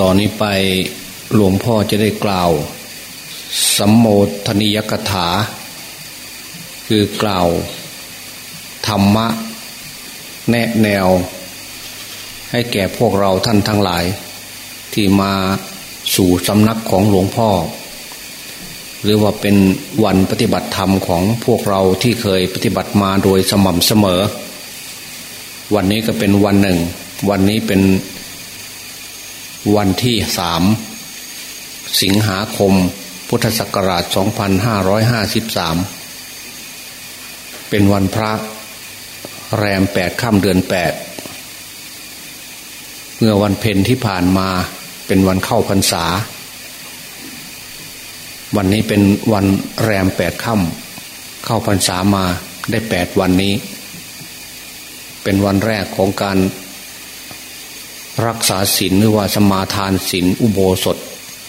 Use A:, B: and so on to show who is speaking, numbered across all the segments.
A: ตอนนี้ไปหลวงพ่อจะได้กล่าวสัมโมทนิยกถา คือกล่าว ธรรมะ แนะแนว ให้แก่พวกเราท่านทั้งหลาย ที่มาสู่สำนักของหลวงพ่อ หรือว่าเป็นวันปฏิบัติธรรมของพวกเราที่เคยปฏิบัติมาโดยสม่ำเสมอ วันนี้ก็เป็นวันหนึ่ง วันนี้เป็น วันที่สามสิงหาคม พุทธศักราช 2553 เป็นวันพระแรมแปดค่ำเดือนแปดเมื่อวันเพ็ญที่ผ่านมาเป็นวันเข้าพรรษา วันนี้เป็นวันแรมแปดค่ำเข้าพรรษามาได้แปดวันนี้ เป็นวันแรกของการ รักษาศีลหรือว่าสมาทานศีลอุโบสถ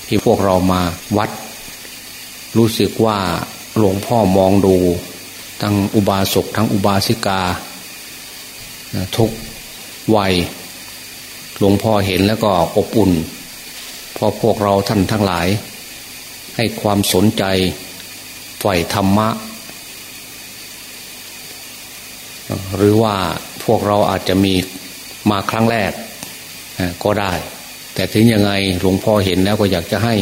A: ที่พวกเรามาวัด รู้สึกว่าหลวงพ่อมองดูทั้งอุบาสกทั้งอุบาสิกา ทุกวัย หลวงพ่อเห็นแล้วก็อบอุ่นพอพวกเราท่านทั้งหลาย ให้ความสนใจฝ่ายธรรมะ หรือว่าพวกเราอาจจะมีมาครั้งแรก ก็ได้ แต่ถึงยังไงหลวงพ่อเห็นแล้วก็อยากจะให้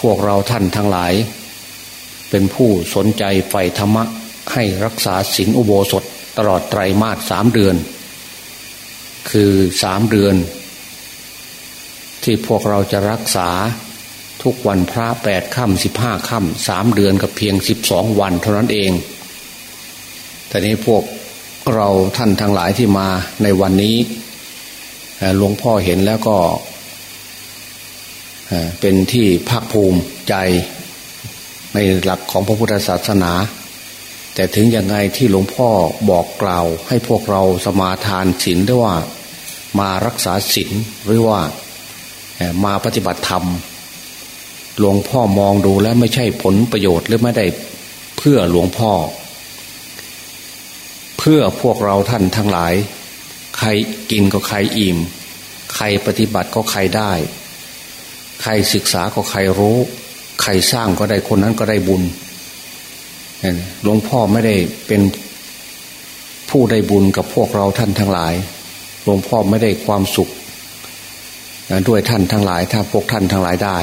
A: พวกเราท่านทั้งหลาย เป็นผู้สนใจใฝ่ธรรมะ ให้รักษาศีลอุโบสถตลอดไตรมาสสามเดือน คือสามเดือน ที่พวกเราจะรักษาทุกวันพระแปดค่ำสิบห้าค่ำสามเดือนกับเพียงสิบสองวันเท่านั้นเองแต่นี้พวกเราท่านทั้งหลายที่มาในวันนี้ หลวงพ่อเห็นแล้วก็เป็นที่ภาคภูมิใจในหลักของพระพุทธศาสนา แต่ถึงยังไงที่หลวงพ่อบอกกล่าว ให้พวกเราสมาทานศีลด้วยว่ามารักษาศีลหรือว่ามาปฏิบัติธรรม หลวงพ่อมองดูแล้วไม่ใช่ผลประโยชน์หรือไม่ได้เพื่อหลวงพ่อ เพื่อพวกเราท่านทั้งหลาย ครกินก็ใครอิ่ม ใครปฏิบัติก็ใครได้ ใครศึกษาก็ใครรู้ ใครสร้างก็ได้คนนั้นก็ได้บุญหลวงพ่อไม่ได้เป็นผู้ได้บุญกับพวกเราท่านทั้งหลาย หลวงพ่อไม่ได้ความสุข ด้วยท่านทั้งหลาย ถ้าพวกท่านทั้งหลายได้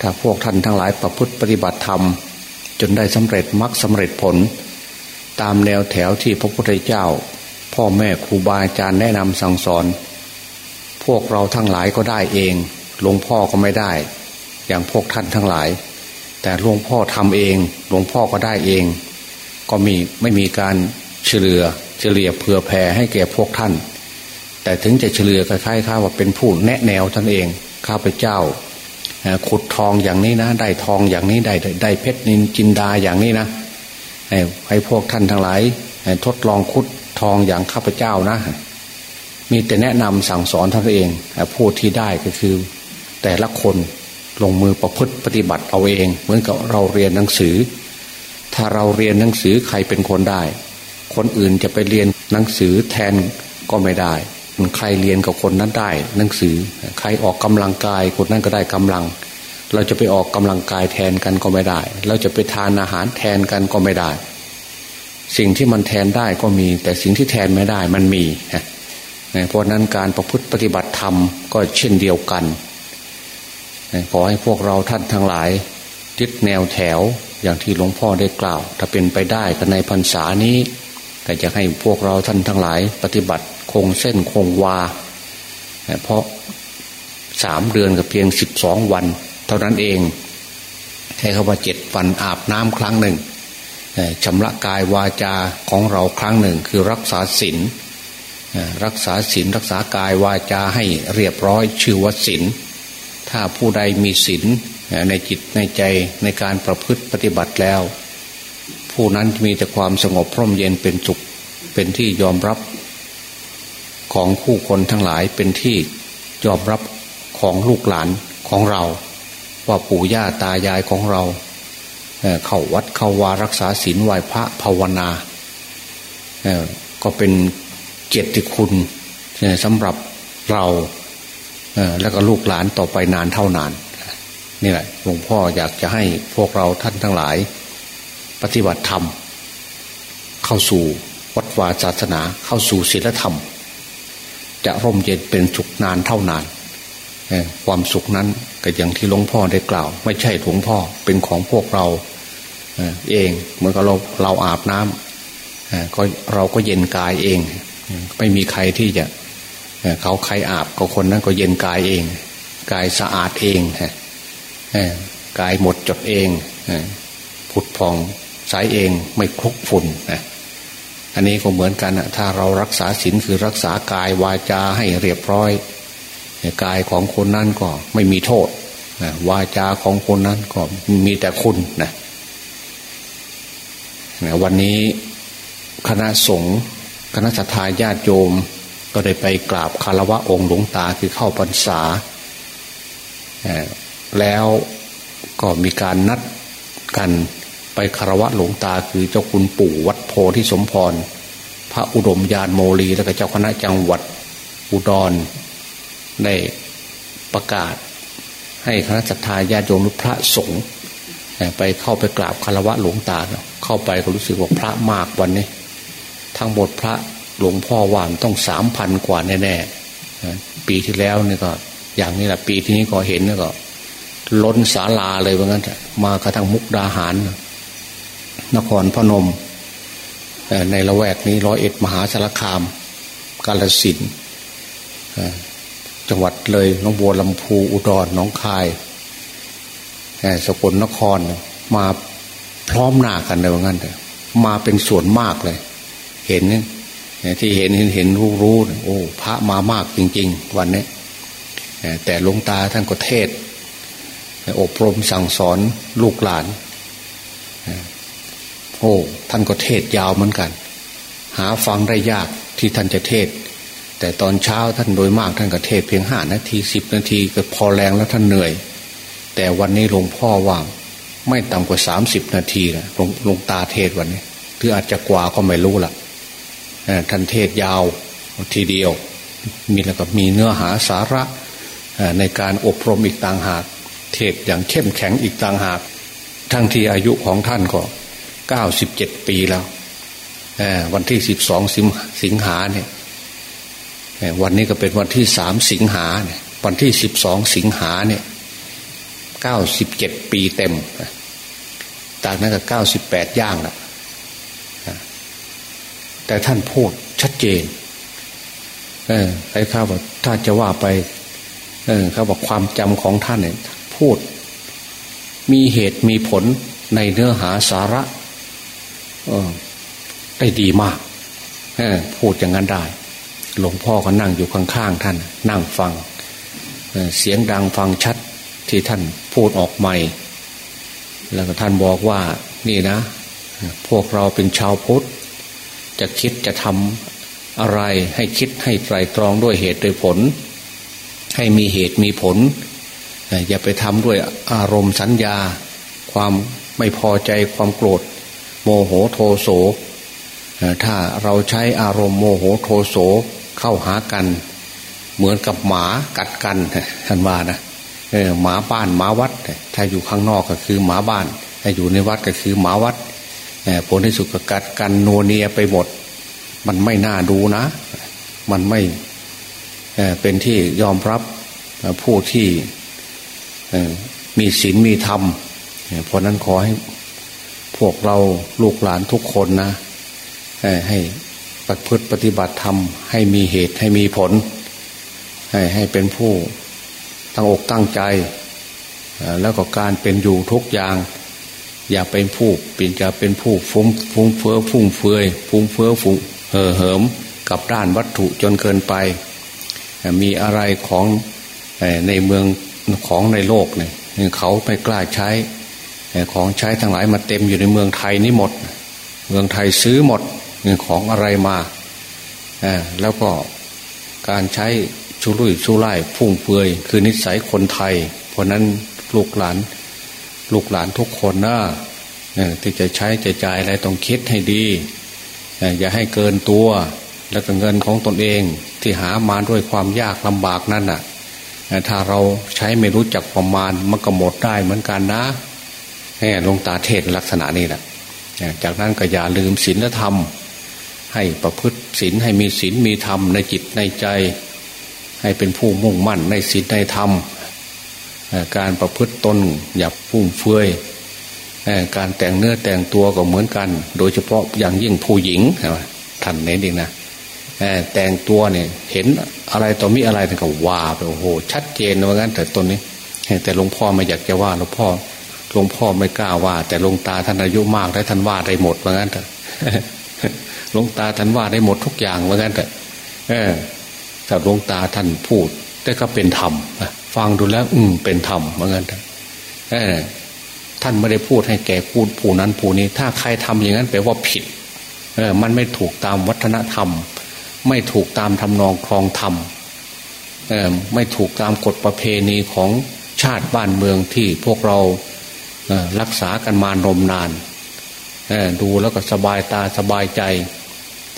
A: ถ้าพวกท่านทั้งหลายประพฤติปฏิบัติธรรม จนได้สำเร็จมรรคสาเร็จผล ตามแนวแถวที่พระพุทธเจ้า พ่อแม่ครูบาอาจารย์แนะนำสั่งสอน พวกเราทั้งหลายก็ได้เองหลวงพ่อก็ไม่ได้ อย่างพวกท่านทั้งหลาย แต่หลวงพ่อทำเองหลวงพ่อก็ได้เอง ก็มีไม่มีการเฉลือเฉลี่ยเผื่อแผ่ให้แก่พวกท่าน แต่ถึงจะเฉลือคล้ายๆข้าว่าเป็นผู้แนะแนวท่านเองข้าพเจ้าขุดทองอย่างนี้นะ ได้ทองอย่างนี้ได้ได้เพชรนินจินดาอย่างนี้นะให้พวกท่านทั้งหลายทดลองคุด ทองอย่างข้าพเจ้านะ มีแต่แนะนำสั่งสอนท่านเองพูดที่ได้ก็คือ แต่ละคนลงมือประพฤติปฏิบัติเอาเอง เหมือนกับเราเรียนหนังสือ ถ้าเราเรียนหนังสือใครเป็นคนได้ คนอื่นจะไปเรียนหนังสือแทนก็ไม่ได้ใครเรียนกับคนนั้นได้ หนังสือ ใครออกกำลังกายคนนั้นก็ได้กำลัง เราจะไปออกกำลังกายแทนกันก็ไม่ได้ เราจะไปทานอาหารแทนกันก็ไม่ได้ สิ่งที่มันแทนได้ก็มี แต่สิ่งที่แทนไม่ได้มันมีเพราะนั้นการประพฤติปฏิบัติธรรมก็เช่นเดียวกันขอให้พวกเราท่านทั้งหลายยึดแนวแถวอย่างที่หลวงพ่อได้กล่าว ถ้าเป็นไปได้ก็ในพรรษานี้ก็จะให้พวกเราท่านทั้งหลาย ปฏิบัติคงเส้นคงวา เพราะสามเดือนกับเพียงสิบสองวัน เท่านั้นเองให้คำว่าเจ็ดวันอาบน้ำครั้งหนึ่ง ชำระกายวาจาของเราครั้งหนึ่งคือรักษาศีลรักษาศีลรักษากายวาจาให้เรียบร้อยชื่อว่าศีลถ้าผู้ใดมีศีลในจิตในใจในการประพฤติปฏิบัติแล้ว ผู้นั้นมีแต่ความสงบพร่มเย็นเป็นสุขเป็นที่ยอมรับ ของผู้คนทั้งหลายเป็นที่ยอมรับของลูกหลานของเรา ว่าปู่ย่าตายายของเรา เข้าวัดเข้าวารักษาศีลไหวพระภาวนาก็เป็นเกียรติคุณสำหรับเราแล้วก็ลูกหลานต่อไปนานเท่านานนี่แหละหลวงพ่ออยากจะให้พวกเราท่านทั้งหลาย ปฏิบัติธรรม เข้าสู่วัดวาศาสนาเข้าสู่ศีลธรรม จะร่มเย็นเป็นสุขนานเท่านาน ความสุขนั้น ก็อย่างที่หลวงพ่อได้กล่าว ไม่ใช่หลวงพ่อเป็นของพวกเราเองเหมือนกับเราเราอาบน้ำก็เราก็เย็นกายเอง ไม่มีใครที่จะเขาใครอาบก็คนนั้นก็เย็นกายเอง กายสะอาดเองกายหมดจดเองผุดพองใสเองไม่คลุกฝุ่นอันนี้ก็เหมือนกันถ้าเรารักษาศีลคือรักษากายวาจาให้เรียบร้อย กายของคนนั้นก็ไม่มีโทษวาจาของคนนั้นก็มีแต่คุณนะวันนี้คณะสงฆ์คณะสัตยาญาติโยม ก็ได้ไปกราบคารวะองค์หลวงตาคือเข้าพรรษา แล้วก็มีการนัดกันไปคารวะหลวงตาคือเจ้าคุณปู่วัดโพธิสมพร พระอุดมยานโมลีแล้วก็เจ้าคณะจังหวัดอุดร ได้ประกาศ ให้คณะสัตยาญาติโยมหรือพระสงฆ์ไปเข้าไปกราบคารวะหลวงตา เข้าไปก็รู้สึกว่าพระมากวันนี้ ทั้งหมดพระหลวงพ่อว่านต้องสามพันกว่าแน่ๆปีที่แล้วนี่ก็ อย่างนี้แหละปีที่นี้ก็เห็นแล้วก็ ล้นศาลาเลยว่างั้นมากระทั่งมุกดาหาร นครพนม ในละแวกนี้ร้อยเอ็ดมหาสารคาม กาลสิน จังหวัดเลยน้องบัวลำพูอุดรน้องคายสกลนครมาพร้อมหน้ากันเลยว่างั้นแต่มาเป็นส่วนมากเลย เห็นที่เห็นเห็นเห็นรู้รู้โอ้พระมามากจริง ๆ วันนี้แต่หลวงตาท่านก็เทศอบรมสั่งสอนลูกหลานโอ้ท่านก็เทศยาวเหมือนกัน หาฟังได้ยากที่ท่านจะเทศ แต่ตอนเช้าท่านโดยมากท่านก็เทศเพียงห้านาทีสิบนาทีก็พอแรงแล้วท่านเหนื่อย แต่วันนี้หลวงพ่อว่าไม่ต่ำกว่าสามสิบนาทีนะหลวงตาเทศวันนี้หรืออาจจะกว่าก็ไม่รู้ละท่านเทศยาวทีเดียว มีแล้วก็มีเนื้อหาสาระในการอบรมอีกต่างหาก เทศอย่างเข้มแข็งอีกต่างหาก ทั้งที่อายุของท่านก็เก้าสิบเจ็ดปีแล้ววันที่สิบสองสิงหาเนี่ย วันนี้ก็เป็นวันที่สามสิงหาเนี่ยวันที่สิบสองสิงหาเนี่ยเก้าสิบเจ็ดปีเต็มจากนั้นก็เก้าสิบแปดย่างละแต่ท่านพูดชัดเจนเออไอ้ข้าบอกถ้าจะว่าไป เออเขาบอกความจำของท่านเนี่ยพูด มีเหตุมีผลในเนื้อหาสาระออได้ดีมากออพูดอย่างนั้นได้ หลวงพ่อก็นั่งอยู่ข้างๆท่าน นั่งฟังเสียงดังฟังชัดที่ท่านพูดออกใหม่ แล้วก็ท่านบอกว่านี่นะ พวกเราเป็นชาวพุทธ จะคิดจะทำอะไรให้คิดให้ไตรตรองด้วยเหตุด้วยผล ให้มีเหตุมีผล อย่าไปทำด้วยอารมณ์สัญญา ความไม่พอใจความโกรธ โมโหโทโสถ้าเราใช้อารมณ์โมโหโทโส เข้าหากัน เหมือนกับหมากัดกันท่านว่านะเออหมาบ้านหมาวัด ถ้าอยู่ข้างนอกก็คือหมาบ้าน ถ้าอยู่ในวัดก็คือหมาวัดผลที่สุดก็กัดกันโนเนียไปหมด มันไม่น่าดูนะ มันไม่เป็นที่ยอมรับผู้ที่มีศีลมีธรรม เพราะนั้นขอให้พวกเราลูกหลานทุกคนนะให้ ปฏิพฤติปฏิบัติธรรมให้มีเหตุให้มีผล ให้ให้เป็นผู้ตั้งอกตั้งใจ แล้วก็การเป็นอยู่ทุกอย่าง อย่าเป็นผู้เป็นจะเป็นผู้ฟุ้งฟุ้งเฟ้อฟุ้งเฟือยฟุ้งเฟ้อฟุ้งเห่อเหิมกับด้านวัตถุจนเกินไป มีอะไรของในเมืองของในโลกเนี่ยเขาไม่กล้าใช้ของใช้ทั้งหลายมาเต็มอยู่ในเมืองไทยนี่หมด เมืองไทยซื้อหมด ของอะไรมาแล้วก็การใช้ชุรุ่ยชุไล่พุ่งเฟือยคือนิสัยคนไทย เพราะนั้นลูกหลาน ลูกหลานทุกคนนะที่จะใช้จะจ่ายอะไรต้องคิดให้ดี อย่าให้เกินตัว แล้วก็เงินของตนเองที่หามาด้วยความยากลำบากนั่นน่ะถ้าเราใช้ไม่รู้จักประมาณมันก็หมดได้เหมือนกันนะหลวงตาเทศลักษณะนี้แหละจากนั้นก็อย่าลืมศีลธรรม ให้ประพฤติศีลให้มีศีลมีธรรมในจิตในใจ ให้เป็นผู้มุ่งมั่นในศีลในธรรม การประพฤติตนอย่าพุ่มเฟือยการแต่งเนื้อแต่งตัวก็เหมือนกัน โดยเฉพาะอย่างยิ่งผู้หญิงท่านเน้นเองนะแต่งตัวเนี่ยเห็นอะไรต่อมีอะไรก็ว่าไปโอ้โห ชัดเจนว่างั้นแต่ตนนี้ แต่หลวงพ่อไม่อยากจะว่าหลวงพ่อหลวงพ่อไม่กล้าว่า แต่หลวงตาท่านอายุมากได้วท่านว่าได้หมดว่างั้นแต่ หลวงตาท่านว่าได้หมดทุกอย่างว่างั้นแต่เออแต่หลวงตาท่านพูด แต่ก็เป็นธรรมฟังดูแล้ว อืมเป็นธรรมว่างั้นแต่เออท่านไม่ได้พูดให้แก่พูดผู้นั้นผู้นี้ ถ้าใครทำอย่างนั้นแปลว่าผิด เออ มันไม่ถูกตามวัฒนธรรม ไม่ถูกตามทำนองครองธรรมเออไม่ถูกตามกฎประเพณีของชาติบ้านเมืองที่พวกเรารักษากันมานมนานดูแล้วก็สบายตาสบายใจ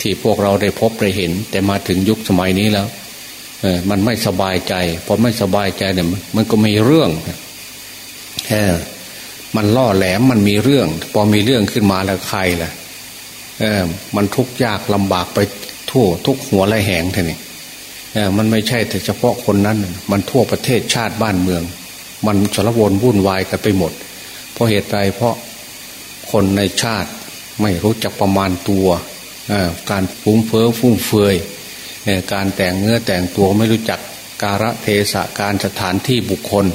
A: ที่พวกเราได้พบได้เห็น แต่มาถึงยุคสมัยนี้แล้วมันไม่สบายใจพอไม่สบายใจเนี่ยมันก็มีเรื่องแค่มันล่อแหลมมันมีเรื่อง พอมีเรื่องขึ้นมาแล้วใครล่ะเออมันทุกข์ยากลำบากไปทั่วทุกหัวไรแหงท่านี่เออมันไม่ใช่แต่เฉพาะคนนั้น มันทั่วประเทศชาติบ้านเมือง มันสารวนวุ่นวายกันไปหมด เพราะเหตุใดเพราะคนในชาติไม่รู้จักประมาณตัว การฟุ้งเฟ้อฟุ่มเฟือยการแต่งเนื้อแต่งตัวไม่รู้จักการะเทศะการสถานที่บุคคล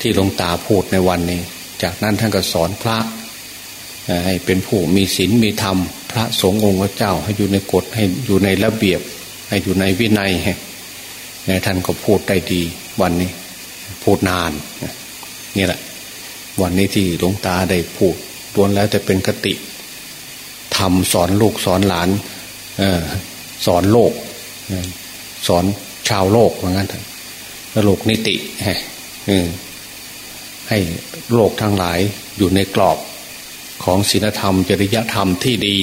A: ที่หลวงตาพูดในวันนี้ จากนั้นท่านก็สอนพระให้เป็นผู้มีศีลมีธรรม พระสงฆ์องค์เจ้า ให้อยู่ในกฎให้อยู่ในระเบียบ ให้อยู่ในวินัยท่านก็พูดได้ดีวันนี้ พูดนานนี่แหละ วันนี้ที่หลวงตาได้พูดล้วนแล้วแต่เป็นกติ ทำสอนลูกสอนหลานสอนโลก สอนชาวโลกเหมือนกันโลกนิติให้โลกทั้งหลายอยู่ในกรอบของศีลธรรม จริยธรรมที่ดี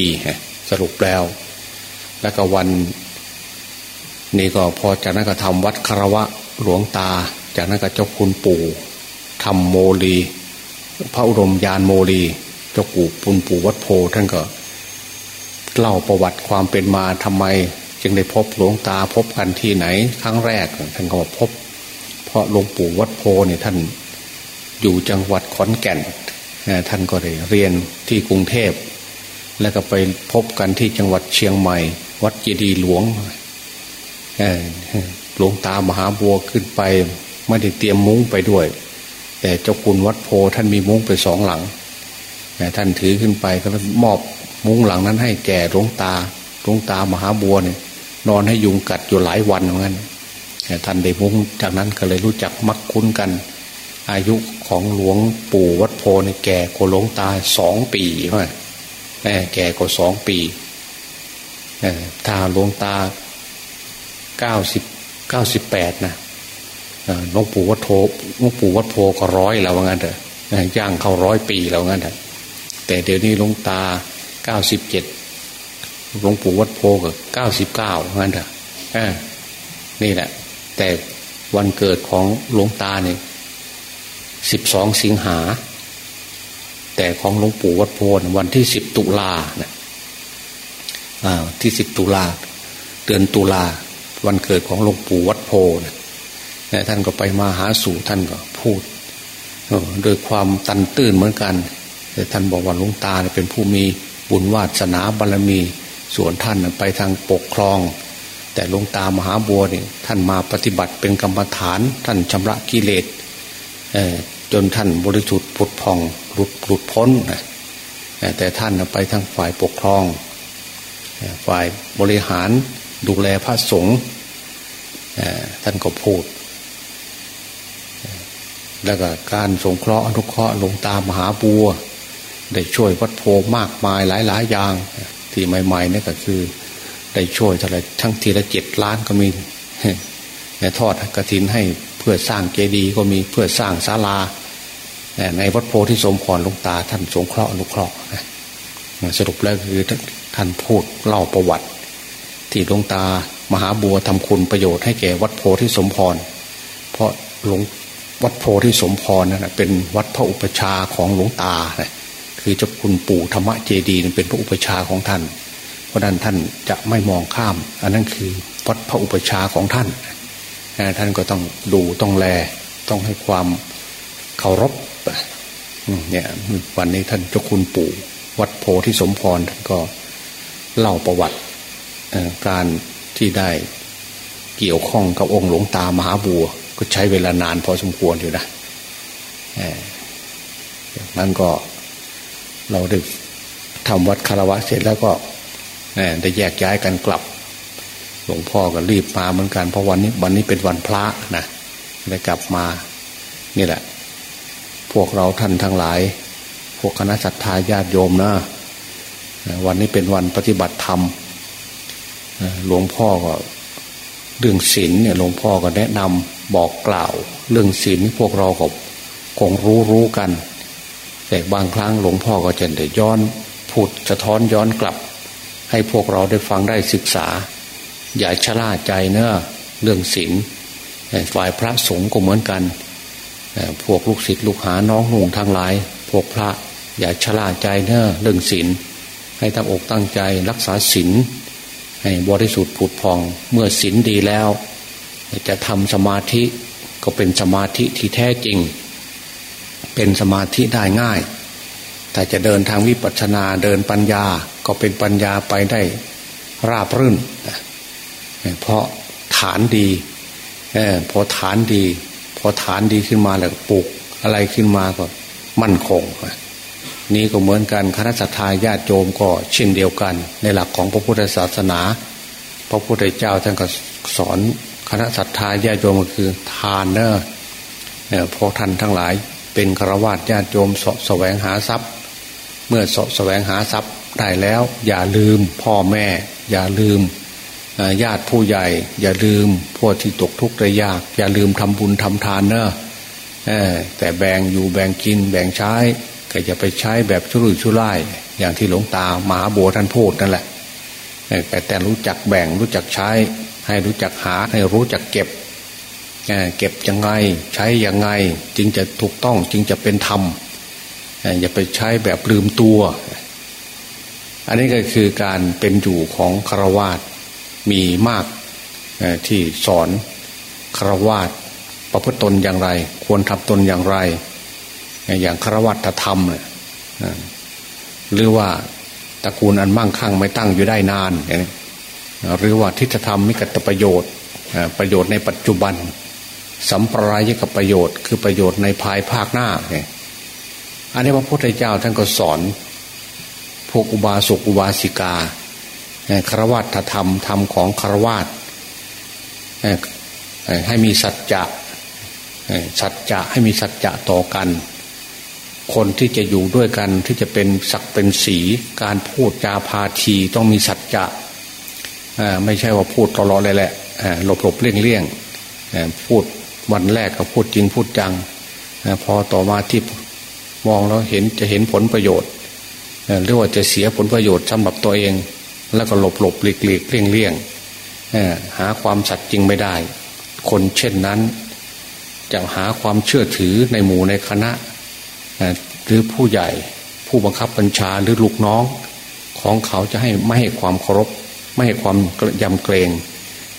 A: สรุปแล้ว แล้วก็วัน นี้ก็พอจากนั้นก็ทำวัดคารวะหลวงตา จากนั้นก็เจ้าคุณปู่ทำโมลีพระอุรมยานโมลีเจ้าปู่ปุณปู่วัดโพท่านก็ เล่าประวัติความเป็นมาทำไม จึงได้พบหลวงตาพบกันที่ไหน ครั้งแรกท่านก็มาพบ เพราะหลวงปู่วัดโพเนี่ยท่านอยู่จังหวัดขอนแก่นท่านก็ได้เรียนที่กรุงเทพ แล้วก็ไปพบกันที่จังหวัดเชียงใหม่ วัดเจดีหลวงหลวงตามหาบัวขึ้นไปไม่ได้เตรียมมุ้งไปด้วย แต่เจ้าคุณวัดโพท่านมีมุ้งไปสองหลังท่านถือขึ้นไปก็มอบ มุ้งหลังนั้นให้แก่หลวงตาหลวงตามหาบัวเนี่ย นอนให้ยุงกัดอยู่หลายวันเหมือนกันท่านได้มุ้งจากนั้นก็เลยรู้จักมักคุ้นกัน อายุของหลวงปู่วัดโพเนี่ยแก่กว่าหลวงตาสองปีใช่ไหมแก่กว่าสองปีถ้าหลวงตาเก้าสิบเก้าสิบแปดนะหลวงปู่วัดโพหลวงปู่วัดโพก็ร้อยแล้วว่างั้นเถอะย่างเข้าร้อยปีแล้วงั้นเถอะแต่เดี๋ยวนี้หลวงตา เก้าสิบเจ็ดหลวงปู่วัดโพก็เก้าสิบเก้างั้นเถอะนี่แหละ แต่วันเกิดของหลวงตาเนี่ยสิบสองสิงหา แต่ของหลวงปู่วัดโพนวันที่สิบตุลาเนี่ยที่สิบตุลาเดือนตุลาวันเกิดของหลวงปู่วัดโพเนี่ยท่านก็ไปมาหาสู่ท่านก็พูดโดยความตันตื้นเหมือนกัน แต่ท่านบอกว่าลุงตาเป็นผู้มี บุญวาสนาบารมีส่วนท่านไปทางปกครอง แต่ลุงตามหาบัวเนี่ยท่านมาปฏิบัติเป็นกรรมฐาน ท่านชำระกิเลสจนท่านบริสุทธิ์ผุดพองหลุดหลุดพ้นแต่ท่านไปทางฝ่ายปกครอง ฝ่ายบริหารดูแลพระสงฆ์ท่านก็พูด แล้วก็การสงเคราะห์อนุเคราะห์ลงตามหาบัว ได้ช่วยวัดโพมากมายหลายหลายอย่าง ที่ใหม่ๆนี่ก็คือ ได้ช่วยอะไรทั้งทีละเจ็ดล้านก็มีทอดกระถินให้เพื่อสร้างเจดีย์ก็มีเพื่อสร้างศาลาในวัดโพที่สมพรลุงตา ท่านสงเคราะห์อนุเคราะห์สรุปแล้วคือท่านพูดเล่าประวัติ ที่ลุงตามหาบัวทำคุณประโยชน์ให้แก่วัดโพที่สมพร เพราะหลวงวัดโพธิสมพรนั่นเป็นวัดพระอุปชาของหลวงตา คือเจ้าคุณปู่ธรรมเจดีเป็นพระอุปชาของท่าน เพราะนั้นท่านจะไม่มองข้าม อันนั้นคือวัดพระอุปชาของท่าน ท่านก็ต้องดูต้องแลต้องให้ความเคารพเนี่ยวันนี้ท่านเจ้าคุณปู่วัดโพธิสมพรท่านก็เล่าประวัติการที่ได้เกี่ยวข้องกับองค์หลวงตามหาบัว ก็ใช้เวลานานพอสมควรอยู่นะนั้นก็ เราได้ทำวัดคารวะเสร็จแล้วก็ได้แยกย้ายกันกลับ หลวงพ่อก็รีบมาเหมือนกันเพราะวันนี้วันนี้เป็นวันพระนะได้กลับมานี่แหละ พวกเราท่านทั้งหลาย พวกคณะสัตยาญาติโยมนะวันนี้เป็นวันปฏิบัติธรรมหลวงพ่อก็เรื่องศีลเนี่ยหลวงพ่อก็แนะนำบอกกล่าว เรื่องศีลพวกเราก็คงรู้รู้กัน แต่บางครั้งหลวงพ่อก็จะได้ย้อนพูดสะท้อนย้อนกลับ ให้พวกเราได้ฟังได้ศึกษา อย่าชะล่าใจเนอะเรื่องศีลฝ่ายพระสงฆ์ก็เหมือนกัน พวกลูกศิษย์ลูกหาน้องหนุ่งทางหลาย พวกพระอย่าชะล่าใจเนอะเรื่องศีลให้ตั้งอกตั้งใจรักษาศีลให้บริสุทธิ์ผุดพองเมื่อศีลดีแล้ว จะทำสมาธิก็เป็นสมาธิที่แท้จริง เป็นสมาธิได้ง่าย แต่จะเดินทางวิปัสสนาเดินปัญญาก็เป็นปัญญาไปได้ราบรื่น เพราะฐานดีพอฐานดี พอฐานดีขึ้นมาแล้วปลูกอะไรขึ้นมาก็มั่นคง นี้ก็เหมือนกันคณะสัตยาญาติโยมก็เช่นเดียวกัน ในหลักของพระพุทธศาสนา พระพุทธเจ้าท่านก็สอนคณะสัตยาญาติโยมก็คือทานเนอะเนี่ยพอท่านทั้งหลาย เป็นฆราวาสญาติโยมสแสวงหาทรัพย์ เมื่อสแสวงหาทรัพย์ได้แล้ว อย่าลืมพ่อแม่ อย่าลืมญาติผู้ใหญ่ อย่าลืมพวกที่ตกทุกข์ได้ยาก อย่าลืมทำบุญทำทานเนอะแต่แบ่งอยู่แบ่งกินแบ่งใช้ก็จะไปใช้แบบชุรุ่ยชุร่าย อย่างที่หลวงตาหมาบัวท่านพูดนั่นแหละแต่แต่รู้จักแบ่งรู้จักใช้ ให้รู้จักหาให้รู้จักเก็บ เก็บยังไงใช้ยังไง จึงจะถูกต้องจึงจะเป็นธรรมอย่าไปใช้แบบลืมตัว อันนี้ก็คือการเป็นอยู่ของคารวาสมีมากที่สอนคารวาสประพฤติตนอย่างไร ควรทำตนอย่างไร อย่างครวัตธรรมหรือว่าตระกูลอันมั่งคั่งไม่ตั้งอยู่ได้นาน หรือว่าทิฏฐธรรมมิกตประโยชน์ประโยชน์ในปัจจุบัน สัมปรายกับประโยชน์ คือประโยชน์ในภายภาคหน้าเนี่ยอันนี้พระพุทธเจ้าท่านก็สอน พวกอุบาสกอุบาสิกาครวัตธรรมธรรมของครวัตให้มีสัจจะสัจจะให้มีสัจจะต่อกัน คนที่จะอยู่ด้วยกันที่จะเป็นศักเป็นสีการพูดจาพาทีต้องมีสัจจะไม่ใช่ว่าพูดตลอดเลยแหละหลบหลบเลี่ยงเลี่ยงพูด วันแรกก็พูดจริงพูดจัง พอต่อมาที่มองแล้วเห็นจะเห็นผลประโยชน์หรือว่าจะเสียผลประโยชน์สำหรับตัวเอง แล้วก็หลบหลบหลีกหลีกเลี่ยงเลี่ยงหาความสัตย์จริงไม่ได้ คนเช่นนั้น จะหาความเชื่อถือในหมู่ในคณะหรือผู้ใหญ่ผู้บังคับบัญชาหรือลูกน้อง ของเขาจะให้ไม่ให้ความเคารพ ไม่ให้ความยำเกรง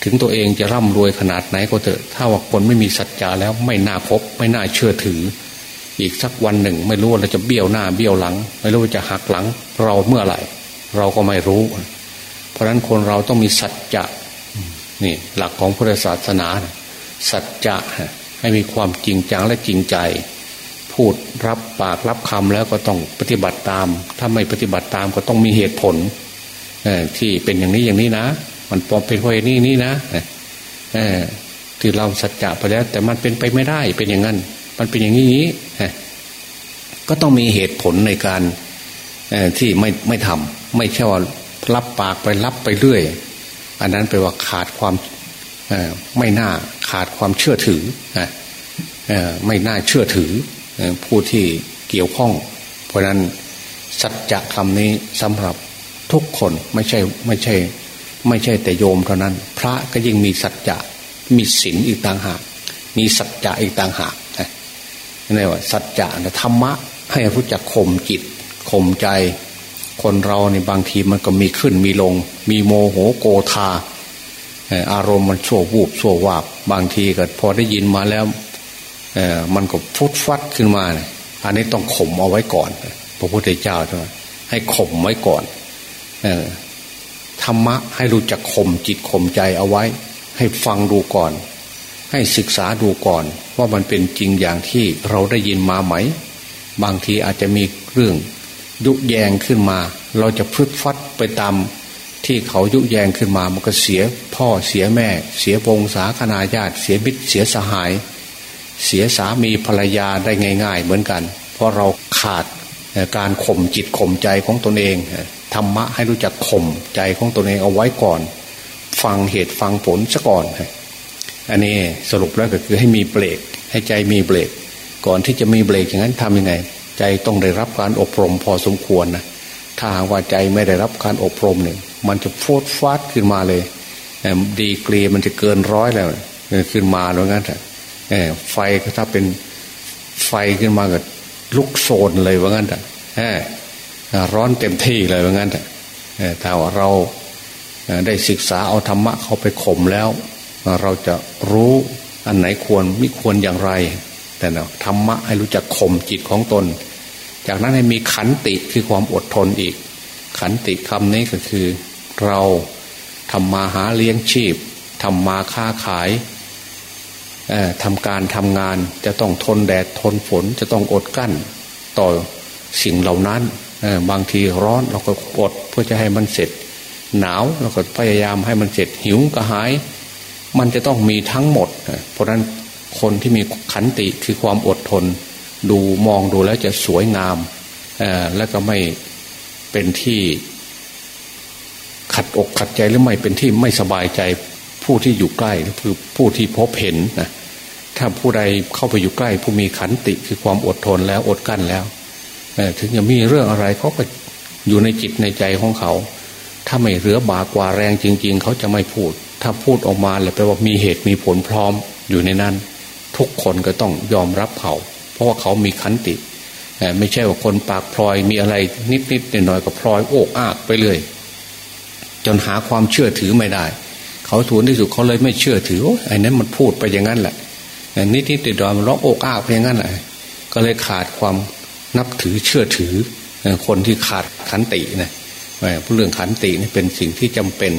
A: ถึงตัวเองจะร่ำรวยขนาดไหนก็เถอะ ถ้าว่าคนไม่มีสัจจาแล้วไม่น่าคบ ไม่น่าเชื่อถือ อีกสักวันหนึ่ง ไม่รู้ว่าเราจะเบี้ยวหน้าเบี้ยวหลัง ไม่รู้ว่าจะหักหลัง เราเมื่อไหร่ เราก็ไม่รู้ เพราะฉะนั้นคนเราต้องมีสัจจะนี่หลักของพุทธศาสนา สัจจะให้มีความจริงจังและจริงใจ พูดรับปากรับคำแล้วก็ต้องปฏิบัติตาม ถ้าไม่ปฏิบัติตามก็ต้องมีเหตุผลที่เป็นอย่างนี้อย่างนี้นะ มันปลอมเป็นเพราะนี้นี่นะเออที่เราสัจจะไปแล้ว แต่มันเป็นไปไม่ได้เป็นอย่างนั้น มันเป็นอย่างนี้ก็ต้องมีเหตุผลในการที่ไม่ไม่ทำไม่ใช่ว่ารับปากไปรับไปเรื่อย อันนั้นแปลว่าขาดความไม่น่าขาดความเชื่อถือไม่น่าเชื่อถือผู้ที่เกี่ยวข้อง เพราะนั้นสัจจะคำนี้สำหรับทุกคนไม่ใช่ไม่ใช่ ไม่ใช่แต่โยมเท่านั้น พระก็ยิ่งมีสัจจะมีศีลอีกต่างหากมีสัจจะอีกต่างหากนี่ว่าสัจจะนะธรรมะ ให้รู้จักข่มจิตข่มใจ คนเราในบางทีมันก็มีขึ้นมีลง มีโมโหโกธาอารมณ์มันชั่ววูบชั่ววาบบางทีก็พอได้ยินมาแล้วมันก็ฟุดฟัดขึ้นมา อันนี้ต้องข่มเอาไว้ก่อน พระพุทธเจ้าใช่ไหมให้ข่มไว้ก่อน ธรรมะให้รู้จักข่มจิตข่มใจเอาไว้ ให้ฟังดูก่อน ให้ศึกษาดูก่อน ว่ามันเป็นจริงอย่างที่เราได้ยินมาไหม บางทีอาจจะมีเรื่อง ยุแยงขึ้นมา เราจะพึดฟัดไปตามที่เขายุแยงขึ้นมามันก็เสียพ่อเสียแม่ เสียวงศาคณาญาติ เสียมิตรเสียสหาย เสียสามีภรรยาได้ง่าย ๆ เหมือนกัน เพราะเราขาดการข่มจิตข่มใจของตนเอง ธรรมะให้รู้จักข่มใจของตนเองเอาไว้ก่อน ฟังเหตุฟังผลซะก่อนอันนี้สรุปแล้วก็คือให้มีเบรกให้ใจมีเบรก ก่อนที่จะมีเบรกอย่างนั้นทำยังไง ใจต้องได้รับการอบรมพอสมควรนะถ้าหากว่าใจไม่ได้รับการอบรมเนี่ย มันจะโฟดฟาดขึ้นมาเลยดีกรีมันจะเกินร้อยแล้วขึ้นมาแล้วงั้นไฟถ้าเป็นไฟขึ้นมาก็ลุกโซนเลยว่างั้นแต่ ร้อนเต็มที่เลยว่างั้นแต่ถ้าว่าเราได้ศึกษาเอาธรรมะเขาไปข่มแล้ว เราจะรู้อันไหนควรไม่ควรอย่างไร แต่เนาะธรรมะให้รู้จักข่มจิตของตน จากนั้นให้มีขันติคือความอดทนอีก ขันติคำนี้ก็คือ เราทำมาหาเลี้ยงชีพทำมาค้าขายทำการทำงานจะต้องทนแดดทนฝนจะต้องอดกั้น ต่อสิ่งเหล่านั้น บางทีร้อนเราก็อดเพื่อจะให้มันเสร็จ หนาวเราก็พยายามให้มันเสร็จหิวกระหาย มันจะต้องมีทั้งหมด เพราะฉะนั้นคนที่มีขันติคือความอดทน ดูมองดูแล้วจะสวยงามและก็ไม่เป็นที่ขัดอกขัดใจหรือไม่เป็นที่ไม่สบายใจผู้ที่อยู่ใกล้คือผู้ที่พบเห็นนะถ้าผู้ใดเข้าไปอยู่ใกล้ ผู้มีขันติคือความอดทนแล้วอดกั้นแล้ว ถึงจะมีเรื่องอะไรเขาก็อยู่ในจิตในใจของเขา ถ้าไม่เหลือบากว่าแรงจริง ๆ เขาจะไม่พูด ถ้าพูดออกมาเลยแปลว่ามีเหตุมีผลพร้อมอยู่ในนั้น ทุกคนก็ต้องยอมรับเขา เพราะว่าเขามีขันติไม่ใช่ว่าคนปากพลอยมีอะไรนิดๆหน่อยๆก็พลอยโอกอากไปเลย จนหาความเชื่อถือไม่ได้ เขาถูนที่สุดเขาเลยไม่เชื่อถือไอ้นั้นมันพูดไปอย่างนั้นแหละนิดนิดติดดอยๆมันร้องโอกอากไปอย่างนั้นแหละก็เลยขาดความ นับถือเชื่อถือคนที่ขาดขันตินะเรื่องขันตินี่เป็นสิ่งที่จำเป็น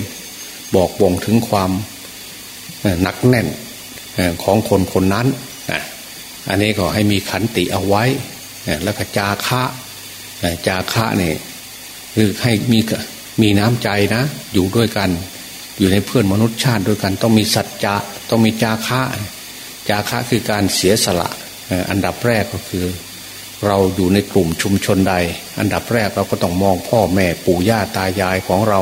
A: บอกบ่งถึงความหนักแน่นของคนคนนั้น อันนี้ก็ให้มีขันติเอาไว้ แล้วก็จาคะจาคะเนี่ยคือให้มีมีน้ำใจนะ อยู่ด้วยกัน อยู่ในเพื่อนมนุษย์ชาติด้วยกัน ต้องมีสัจจะต้องมีจาคะ จาคะคือการเสียสละ อันดับแรกก็คือ เราอยู่ในกลุ่มชุมชนใด อันดับแรกเราก็ต้องมองพ่อแม่ปู่ย่าตายายของเรา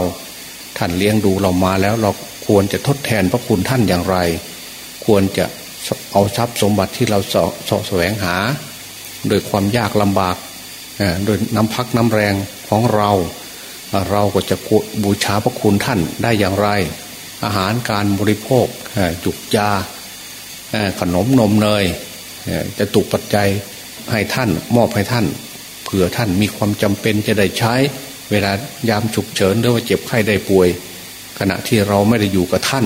A: ท่านเลี้ยงดูเรามาแล้วเราควรจะทดแทนพระคุณท่านอย่างไร ควรจะเอาทรัพย์สมบัติที่เราสาะแสวงหา โดยความยากลำบากโดยน้ำพักน้ำแรงของเรา เราก็จะบูชาพระคุณท่านได้อย่างไร อาหารการบริโภคจุกยาขนมนมเนยจะตุกปัจจัย ให้ท่านมอบให้ท่านเผื่อท่านมีความจำเป็นจะได้ใช้ เวลายามฉุกเฉินหรือว่าเจ็บไข้ได้ป่วย ขณะที่เราไม่ได้อยู่กับท่าน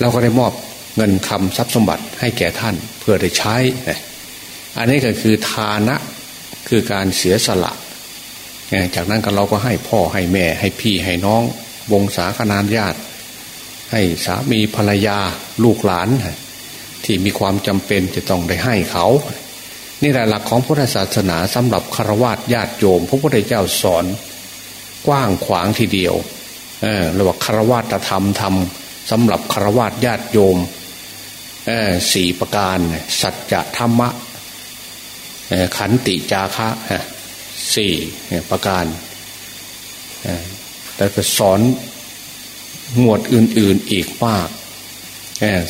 A: เราก็ได้มอบเงินคำทรัพย์สมบัติให้แก่ท่านเพื่อได้ใช้อันนี้ก็คือทานะคือการเสียสละจากนั้นก็เราก็ให้พ่อให้แม่ให้พี่ให้น้องวงศาคณาญาติ ให้สามีภรรยาลูกหลาน ที่มีความจำเป็นจะต้องได้ให้เขา นี่แหละหลักของพุทธศาสนาสำหรับคารวะญาติโยม พระพุทธเจ้าสอนกว้างขวางทีเดียวเออเรียกว่าคารวะธรรมธรรมสำหรับคารวะญาติโยมสี่ประการ สัจจะธรรมะขันติจาคะสี่ประการแต่จะสอนหมวดอื่น ๆอีกมาก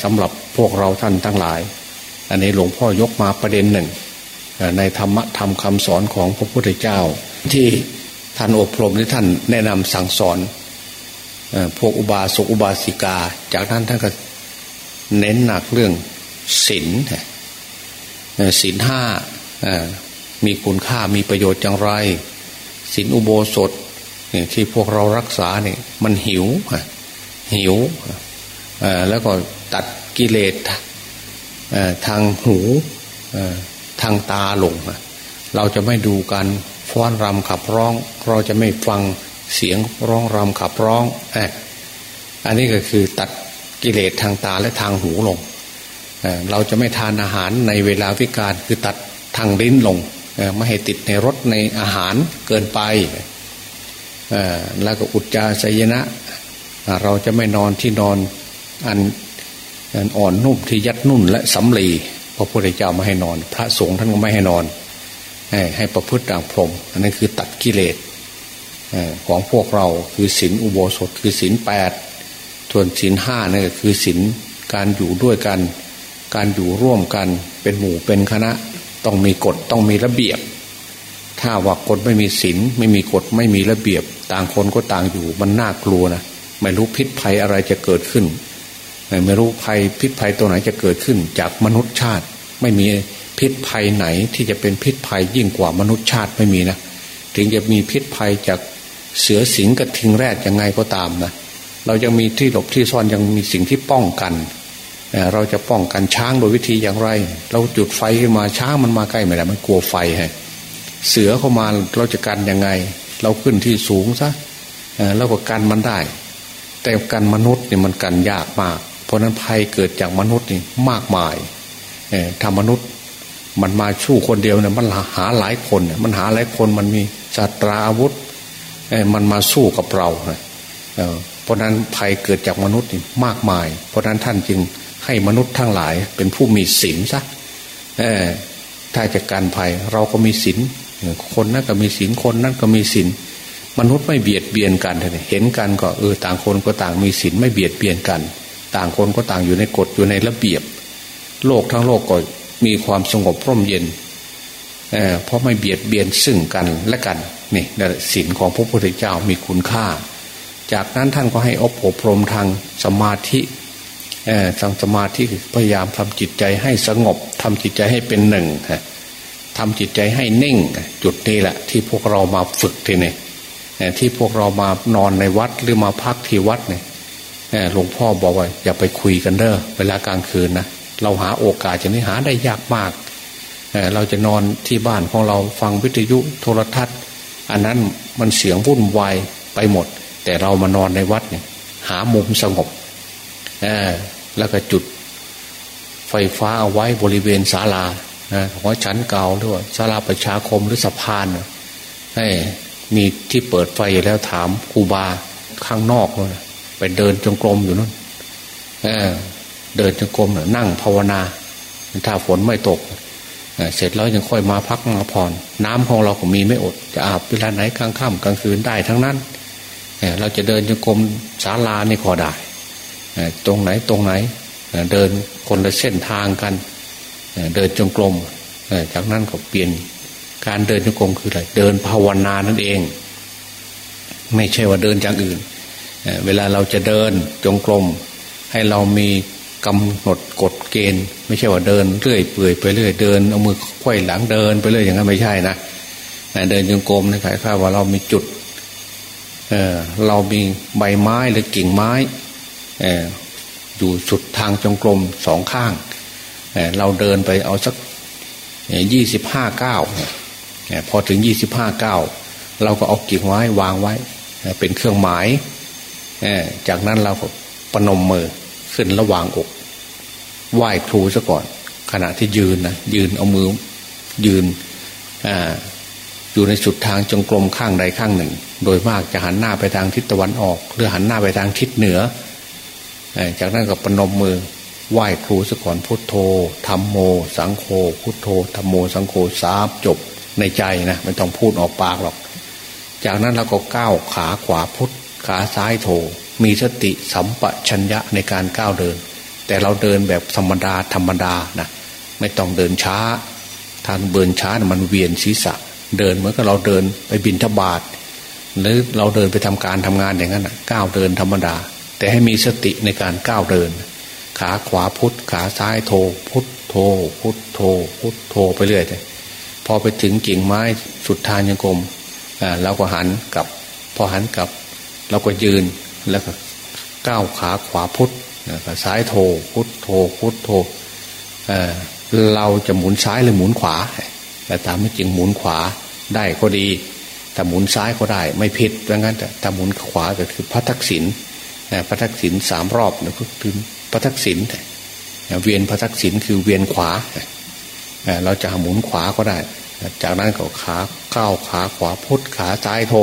A: สำหรับพวกเราท่านทั้งหลาย อันนี้หลวงพ่อยกมาประเด็นหนึ่ง ในธรรมะธรรมคำสอนของพระพุทธเจ้า ที่ท่านอบรมที่ท่านแนะนำสั่งสอนพวกอุบาสกอุบาสิกา จากนั้นท่านก็เน้นหนักเรื่องศีลศีลห้ามีคุณค่ามีประโยชน์อย่างไรศีลอุโบสถที่พวกเรารักษาเนี่ยมันหิวหิวแล้วก็ตัดกิเลสทางหู ทางตาลงเราจะไม่ดูการฟ้อนรำขับร้อง เราจะไม่ฟังเสียงร้องรำขับร้องอันนี้ก็คือตัดกิเลสทางตาและทางหูลงเราจะไม่ทานอาหารในเวลาวิการคือตัดทางลิ้นลงไม่ให้ติดในรสในอาหารเกินไป แล้วก็อุจจารสยนะ เราจะไม่นอนที่นอนอันอ่อนนุ่มที่ยัดนุ่นและสำลี พระพุทธเจ้าไม่ให้นอน พระสงฆ์ท่านก็ไม่ให้นอน ให้ประพฤติตางพรมอันนั้นคือตัดกิเลสของพวกเราคือศีลอุโบสถคือศีลแปดส่วนศีลห้านี่ก็คือศีลการอยู่ด้วยกัน การอยู่ร่วมกันเป็นหมู่เป็นคณะ ต้องมีกฎต้องมีระเบียบ ถ้าว่าคนไม่มีศีลไม่มีกฎไม่มีระเบียบ ต่างคนก็ต่างอยู่มันน่ากลัวนะไม่รู้พิษภัยอะไรจะเกิดขึ้น ไม่รู้ภัยพิษภัยตัวไหนจะเกิดขึ้นจากมนุษย์ชาติ ไม่มีพิษภัยไหนที่จะเป็นพิษภัยยิ่งกว่ามนุษย์ชาติไม่มีนะถึงจะมีพิษภัยจากเสือสิงกับทิงแรดยังไงก็ตามนะเรายังมีที่หลบที่ซ่อนยังมีสิ่งที่ป้องกันเราจะป้องกันช้างโดยวิธีอย่างไร เราจุดไฟขึ้นมาช้างมันมาใกล้ไม่ได้มันกลัวไฟฮะเสือเข้ามาเราจะกันยังไง เราขึ้นที่สูงซะแล้วก็กันมันได้ แต่กันมนุษย์เนี่ยมันกันยากมาก เพราะนั้นภัยเกิดจากมนุษย์นี่มากมายถ้ามนุษย์มันมาชู้คนเดียวเนี่ยมันหาหลายคนเนี่ยมันหาหลายคนมันมีจัตราอาวุธมันมาสู้กับเราเพราะนั้นภัยเกิดจากมนุษย์มากมาย เพราะนั้นท่านจึงให้มนุษย์ทั้งหลายเป็นผู้มีศีลซะถ้าจะการภัยเราก็มีศีลคนนั้นก็มีศีลคนนั้นก็มีศีลมนุษย์ไม่เบียดเบียนกันเห็นกันก็เออต่างคนก็ต่างมีศีลไม่เบียดเบียนกัน ต่างคนก็ต่างอยู่ในกฎอยู่ในระเบียบ โลกทั้งโลกก็มีความสงบร่มเย็นเเพราะไม่เบียดเบียนซึ่งกันและกันนี่ศีลของพระพุทธเจ้ามีคุณค่า จากนั้นท่านก็ให้อบอบรมทางสมาธิทางสมาธิพยายามทำจิตใจให้สงบทำจิตใจให้เป็นหนึ่งทำจิตใจให้นิ่ง จุดนี้แหละ ที่พวกเรามาฝึกทีนี่ที่พวกเรามานอนในวัดหรือมาพักที่วัดเนี่ย หลวงพ่อบอกว่าอย่าไปคุยกันเด้อเวลากลางคืนนะเราหาโอกาสจะนี้หาได้ยากมากเราจะนอนที่บ้านของเราฟังวิทยุโทรทัศน์ อันนั้นมันเสียงวุ่นวายไปหมด แต่เรามานอนในวัดเนี่ย หามุมสงบแล้วก็จุด ไฟฟ้าเอาไว้บริเวณศาลาของชั้นเก่าด้วยศาลาประชาคมหรือสะพานให้มีที่เปิดไฟแล้วถามครูบาข้างนอกเลย ไปเดินจงกรมอยู่นั่นเเดินจงกรมนั่งภาวนา ถ้าฝนไม่ตกเสร็จแล้วยังค่อยมาพักมาผ่อน น้ำของเราก็มีไม่อด จะอาบเวลาไหนกลางค่ำกลางคืนได้ทั้งนั้นเราจะเดินจงกรมศาลานี่ก็ได้ตรงไหนตรงไหน เดินคนละเส้นทางกัน เดินจงกรมจากนั้นก็เปลี่ยนการเดินจงกรมคืออะไรเดินภาวนานั่นเอง ไม่ใช่ว่าเดินอย่างอื่น เวลาเราจะเดินจงกรมให้เรามีกำหนดกฎเกณฑ์ ไม่ใช่ว่าเดินเรื่อยเปื่อยไปเรื่อยเดินเอามือควยหลังเดินไปเรื่อยอย่างนั้นไม่ใช่นะเดินจงกรมนะครัว่าเรามีจุดเเรามีใบไม้หรือกิ่งไม้อยู่สุดทางจงกรมสองข้างเเราเดินไปเอาสักยี่สิบห้าเก้าพอถึงยี่สิบห้าเก้าเราก็เอากิ่งไม้วางไว้ เป็นเครื่องหมาย จากนั้นเราก็ปนมมือขึ้นระหว่างอก ไหว้ครูซะก่อน ขณะที่ยืนนะยืนเอามือยืนออยู่ในสุดทางจงกรมข้างใดข้างหนึ่ง โดยมากจะหันหน้าไปทางทิศตะวันออกหรือหันหน้าไปทางทิศเหนือจากนั้นก็ปนมมือไหว้ครูซะก่อนพุทโธธรรมโม สังโฆพุทโธธรรมโม สังโฆสาบจบในใจนะไม่ต้องพูดออกปากหรอก จากนั้นเราก็ก้าวขาขวาพุท ขาซ้ายโธมีสติสัมปชัญญะในการก้าวเดิน แต่เราเดินแบบธรรมดาธรรมดานะไม่ต้องเดินช้าทางเบินช้านะมันเวียนศีรษะ เดินเหมือนกับเราเดินไปบินทบาทหรือเราเดินไปทำการทำงานอย่างนั้นก้าวเดินธรรมดา แต่ให้มีสติในการก้าวเดิน ขาขวาพุทขาซ้ายโทพุทโทพุทโทพุทโทไปเรื่อยเลยพอไปถึงกิ่งไม้สุดทานยังกลมเราก็หันกลับ พอหันกลับ เราก็ยืนแล้วก็ก้าวขาขวาพุทธซ้ายโทพุทโทพุทโทเราจะหมุนซ้ายหรือหมุนขวา แต่ตามไม่จริงหมุนขวาได้ก็ดีแต่หมุนซ้ายก็ได้ ไม่ผิดเพราะงั้นแต่หมุนขวาก็คือพระทักษิณพระทักษิณสามรอบนะก็คือพระทักษิณเวียนพระทักษิณคือเวียนขวา เราจะหมุนขวาก็ได้ จากนั้นก็ขาก้าวขาขวาพุทธขาซ้ายโท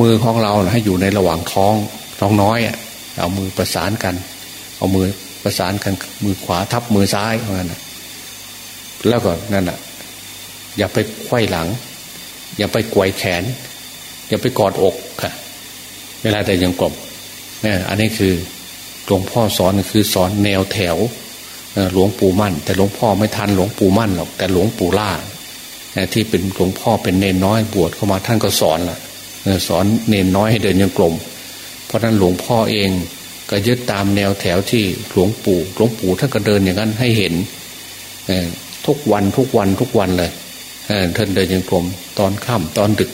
A: มือของเราให้อยู่ในระหว่างท้องท้องน้อยเอามือประสานกัน เอามือประสานกันมือขวาทับมือซ้ายเพราะงั้นแล้วก็นั่นอะ อย่าไปไขว้หลัง อย่าไปกวยแขน อย่าไปกอดอกค่ะ เวลาแต่ยังกลมเนี่ยอันนี้คือหลวงพ่อสอนคือสอนแนวแถวหลวงปู่มั่น แต่หลวงพ่อไม่ทันหลวงปู่มั่นหรอกแต่หลวงปู่ล่าที่เป็นหลวงพ่อเป็นเนนน้อยบวชเข้ามาท่านก็สอนล่ะ สอนเนนน้อยให้เดินยังกลม เพราะนั้นหลวงพ่อเองก็ยึดตามแนวแถวที่หลวงปู่หลวงปู่ท่านก็เดินอย่างนั้นให้เห็นทุกวันทุกวันทุกวันเลยท่านเดินยังกลม ตอนค่ำตอนดึก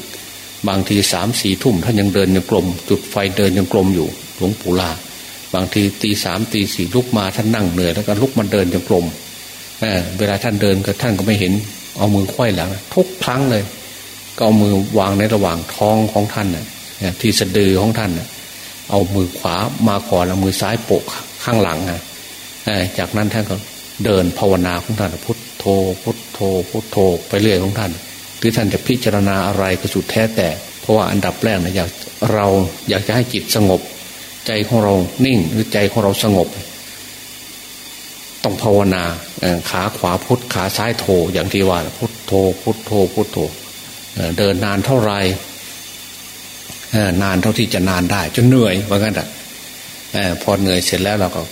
A: บางทีสามสี่ทุ่มท่านยังเดินยังกลม จุดไฟเดินยังกลมอยู่ หลวงปู่ลา บางทีตีสามตีสี่ลุกมาท่านนั่งเหนื่อยแล้วก็ลุกมาเดินยังกลมเเวลาท่านเดินก็ท่านก็ไม่เห็นเอามือควยหลังทุกครั้งเลย ก็เอามือวางในระหว่างท้องของท่านน่ะที่สะดือของท่านน่ะเอามือขวามาก่อนแล้วมือซ้ายโปกข้างหลังอะจากนั้นท่านก็เดินภาวนาของท่านพุทโธพุทโธพุทโธไปเรื่อยของท่าน หรือท่านจะพิจารณาอะไรก็สุดแท้แต่ เพราะว่าอันดับแรกนะอยากเราอยากจะให้จิตสงบ ใจของเรานิ่งหรือใจของเราสงบ ต้องภาวนาขาขวาพุทขาซ้ายโธอย่างที่ว่าพุทโธพุทโธพุทโธ เดินนานเท่าไรนานเท่าที่จะนานได้ จนเหนื่อยว่างั้นอะพอเหนื่อยเสร็จแล้วเราก็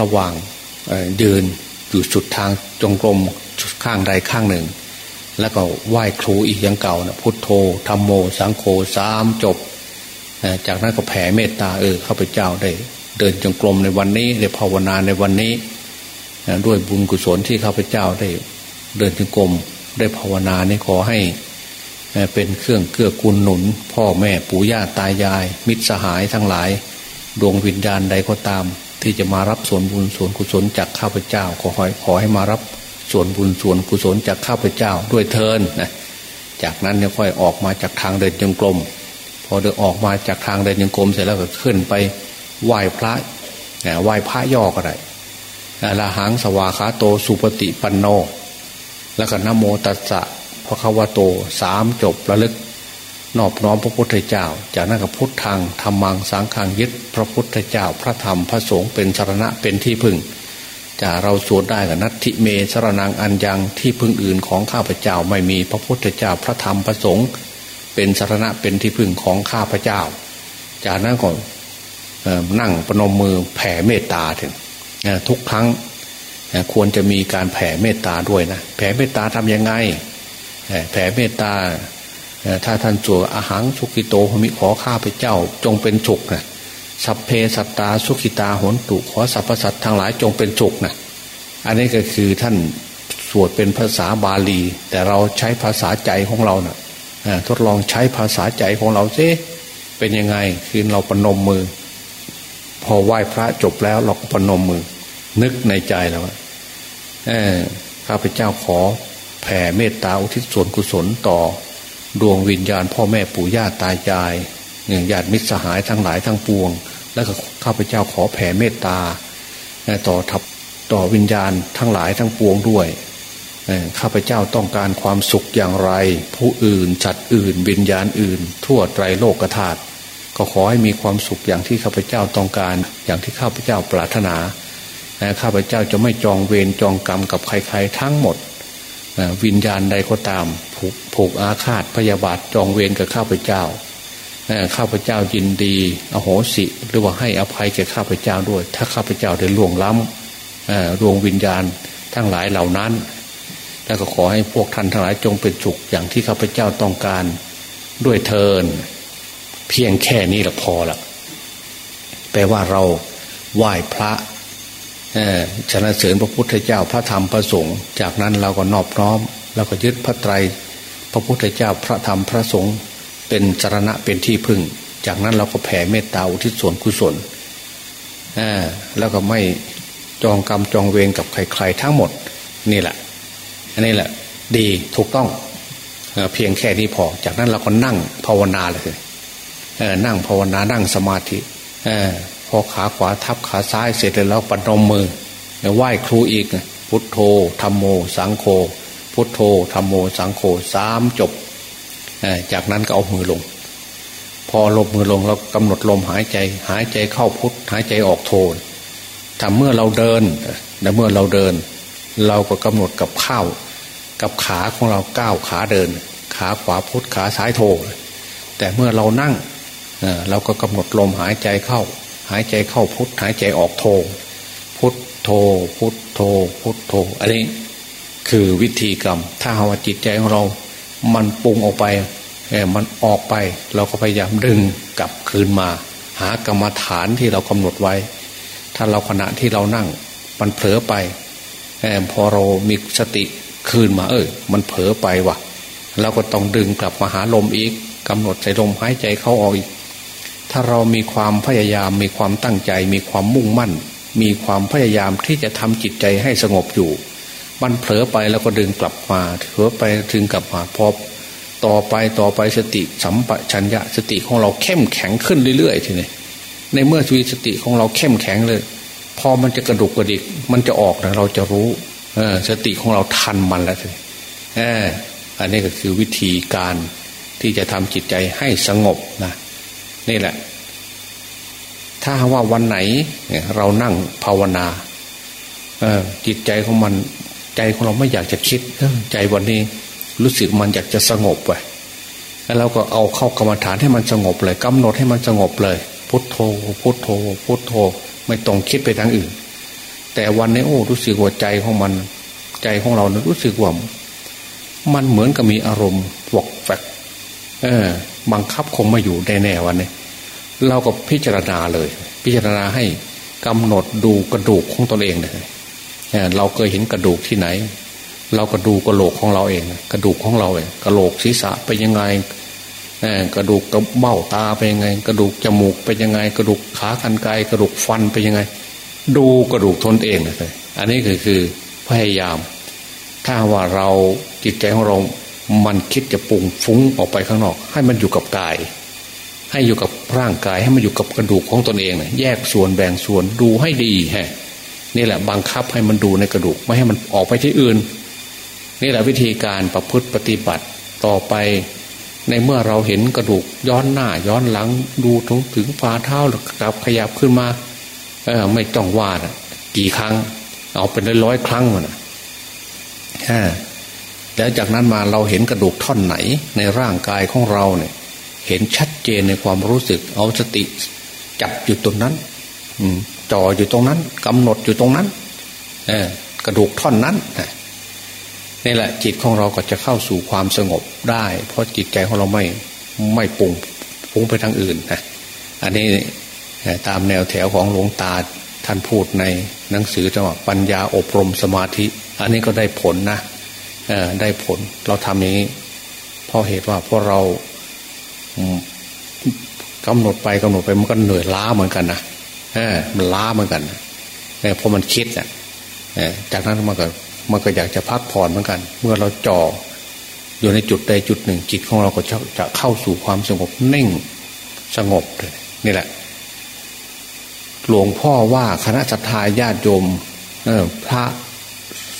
A: ระวังยืนอยู่สุดทางจงกรมข้างใดข้างหนึ่ง แล้วก็ไหว้ครูอีกอย่างเก่านะพุทโธธรรมโม สังโฆสามจบ จากนั้นก็แผ่เมตตาเออข้าพเจ้าได้ เดินจงกรมในวันนี้ได้ภาวนาในวันนี้ ด้วยบุญกุศลที่ข้าพเจ้าได้ เดินจงกรม ได้ภาวนานี่ขอให้เป็นเครื่องเกื้อกูลหนุน พ่อแม่ปู่ย่าตายาย มิตรสหายทั้งหลาย ดวงวิญญาณใดก็ตาม ที่จะมารับส่วนบุญส่วนกุศลจากข้าพเจ้า ขอให้ขอให้มารับส่วนบุญส่วนกุศลจากข้าพเจ้าด้วยเทินนะจากนั้นเนี่ยค่อยออกมาจากทางเดินจงกรมพอเดินออกมาจากทางเดินจงกรมเสร็จแล้วก็ขึ้นไปไหว้พระไหว้พระย่อก็ได้ละหังสวาขาโตสุปฏิปันโน แล้วก็นโมตัสสะพระควโตสามจบระลึก นอบน้อมพระพุทธเจ้า จากนั้นก็พุทธังธรรมังสังขังยึดพระพุทธเจ้า พระธรรมพระสงฆ์เป็นสารณะเป็นที่พึ่งจะเราสวดได้กับนัตถิเมสรนังอันยังที่พึ่งอื่นของข้าพเจ้าไม่มีพระพุทธเจ้าพระธรรมพระสงฆ์เป็นสารณะเป็นที่พึ่งของข้าพเจ้า จากนั้นก็นั่งปนมมือแผ่เมตตาถึงทุกครั้ง ควรจะมีการแผ่เมตตาด้วยนะแผ่เมตตาทำยังไงแผ่เมตตาถ้าท่านจัวอาหารสุกิโตมิขอข้าพเจ้า จงเป็นสุขนะสัพเพสัตตาสุขิตาหนตุขอสรรพสัตว์ทั้งหลายจงเป็นสุขนะอันนี้ก็คือท่านสวดเป็นภาษาบาลี แต่เราใช้ภาษาใจของเรานะ่ะทดลองใช้ภาษาใจของเราซิเป็นยังไงคือเราปนมมือ พอไหว้พระจบแล้วเราก็ปนมมือ นึกในใจแล้วว่า ข้าพเจ้าขอแผ่เมตตาอุทิศส่วนกุศลต่อ ดวงวิญญาณ พ่อแม่ปู่ย่าตายายญาติมิตรสหายทั้งหลายทั้งปวง แล้วก็ข้าพเจ้าขอแผ่เมตตาต่อทับต่อวิญญาณทั้งหลายทั้งปวงด้วยข้าพเจ้าต้องการความสุขอย่างไร ผู้อื่นจัดอื่น วิญญาณอื่น ทั่วไตรโลกธาตุก็ขอให้มีความสุขอย่างที่ข้าพเจ้าต้องการ อย่างที่ข้าพเจ้าปรารถนา ข้าพเจ้าจะไม่จองเวรจองกรรมกับใครๆทั้งหมด วิญญาณใดก็ตามผูกอาฆาตพยาบาทจองเวรกับข้าพเจ้าข้าพเจ้ายินดี อโหสิ หรือว่าให้อภัยแก่ข้าพเจ้าด้วย ถ้าข้าพเจ้าได้ล่วงล้ำดวงวิญญาณทั้งหลายเหล่านั้นแล้วก็ขอให้พวกท่านทั้งหลายจงเป็นสุขอย่างที่ข้าพเจ้าต้องการด้วยเทินเพียงแค่นี้ละพอละแปลว่าเราไหว้พระ ชนะเสริญพระพุทธเจ้าพระธรรมพระสงฆ์จากนั้นเราก็นอบน้อมแล้วก็ยึดพระไตร พระพุทธเจ้าพระธรรมพระสงฆ์เป็นสารณะเป็นที่พึ่ง จากนั้นเราก็แผ่เมตตาอุทิศส่วนกุศลแล้วก็ไม่จองกรรมจองเวรกับใครๆทั้งหมดนี่แหละอันนี้แหละ ดีถูกต้องเพียงแค่นี้พอ จากนั้นเราก็นั่งภาวนาเลยนั่งภาวนานั่งสมาธิ พอขาขวาทับขาซ้ายเสร็จแล้วปนมมือไหว้ครูอีกพุทโธธรรมโม สังโฆพุทโธธรรมโม สังโฆสามจบ จากนั้นก็เอามือลง พอลงมือลงเรากำหนดลมหายใจ หายใจเข้าพุทหายใจออกโทถ้าเมื่อเราเดินแต่เมื่อเราเดิน เราก็กำหนดกับข้าวกับขาของเราก้าวขาเดิน ขาขวาพุทขาซ้ายโทแต่เมื่อเรานั่งเราก็กำหนดลมหายใจเข้า หายใจเข้าพุทหายใจออกโท พุทโท พุทโท พุทโท อันนี้คือวิธีกรรม ถ้าหาว่าจิตใจของเรา มันปรุงออกไปมันออกไป เราก็พยายามดึงกลับคืนมา หากรรมฐานที่เรากำหนดไว้ ถ้าเราขณะที่เรานั่ง มันเผลอไปพอเรามีสติคืนมาเออมันเผลอไปวะเราก็ต้องดึงกลับมาหาลมอีกกำหนดใส่ลมหายใจเข้าออกอีก ถ้าเรามีความพยายาม มีความตั้งใจ มีความมุ่งมั่น มีความพยายามที่จะทำจิตใจให้สงบอยู่ มันเผลอไปแล้วก็ดึงกลับมาเผลอไปถึงกลับมาพอต่อไปต่อไปสติสัมปชัญญะสติของเราเข้มแข็งขึ้นเรื่อยๆทีนี้ในเมื่อชีวิตสติของเราเข้มแข็งเลย พอมันจะกระดุกกระดิก มันจะออกนะเราจะรู้ เออ สติของเราทันมันแล้วทีเอออันนี้ก็คือวิธีการที่จะทำจิตใจให้สงบนะ นี่แหละ ถ้าว่าวันไหนเรานั่งภาวนาจิตใจของมัน ใจของเราไม่อยากจะคิดใจวันนี้รู้สึกมันอยากจะสงบไปแล้วเราก็เอาเข้ากรรมฐานให้มันสงบเลยกำหนดให้มันสงบเลย พุทโธ พุทโธ พุทโธ ไม่ต้องคิดไปทางอื่น แต่วันนี้โอ้รู้สึกว่าใจของมัน ใจของเรานะรู้สึกว่ามันเหมือนกับมีอารมณ์วกแฝก เออ บังคับคงมาอยู่แน่ๆวันนี้เราก็พิจารณาเลย พิจารณาให้กำหนดดูกระดูกของตนเองเลยเราเคยเห็นกระดูกที่ไหน เราก็ดูกระโหลกของเราเอง กระดูกของเราเองกระโหลกศีรษะไปยังไงกระดูกกระเบ้าตาไปยังไง กระดูกจมูกไปยังไง กระดูกขาคันไกกระดูกฟันไปยังไง ดูกระดูกทนเองเลยอันนี้คือคือพยายาม ถ้าว่าเราจิตใจของเรา มันคิดจะปุ่งฟุ้งออกไปข้างนอก ให้มันอยู่กับกาย ให้อยู่กับร่างกายให้มันอยู่กับกระดูกของตนเองเนี่ยแยกส่วนแบ่งส่วนดูให้ดีฮะนี่แหละบังคับให้มันดูในกระดูก ไม่ให้มันออกไปที่อื่น นี่แหละวิธีการประพฤติปฏิบัติต่อไปในเมื่อเราเห็นกระดูกย้อนหน้าย้อนหลังดูถึงถึงฝ่าเท้าหรือกลับขยับขึ้นมาเออไม่ต้องวาดกี่ครั้ง เอาเป็นร้อยครั้งมันฮะ แล้วจากนั้นมาเราเห็นกระดูกท่อนไหนในร่างกายของเราเนี่ย เห็นชัดเจนในความรู้สึก เอาสติ จับอยู่ตรงนั้น อืจ่ออยู่ตรงนั้นกำหนดอยู่ตรงนั้น เออกระดูกท่อนนั้นนี่แหละ จิตของเราก็จะเข้าสู่ความสงบได้ เพราะจิตใจของเราไม่ไม่ปุ่งพุ่งไปทางอื่นนะอันนี้ตามแนวแถวของหลวงตาท่านพูดในหนังสือจังหวะปัญญาอบรมสมาธิ อันนี้ก็ได้ผลนะ ได้ผล เราทำอย่างนี้เพราะเหตุว่าเพราะเรากำหนดไปกำหนดไปมันก็เหนื่อยล้าเหมือนกันนะมันล้าเหมือนกันเพราะมันคิดอะจากนั้นมันก็มันก็อยากจะพักผ่อนเหมือนกัน เมื่อเราจ่ออยู่ในจุดใดจุดหนึ่ง จิตของเราก็จะจะเข้าสู่ความสงบนิ่งสงบเลยนี่แหละ หลวงพ่อว่าคณะสัตยาญาติโยมพระ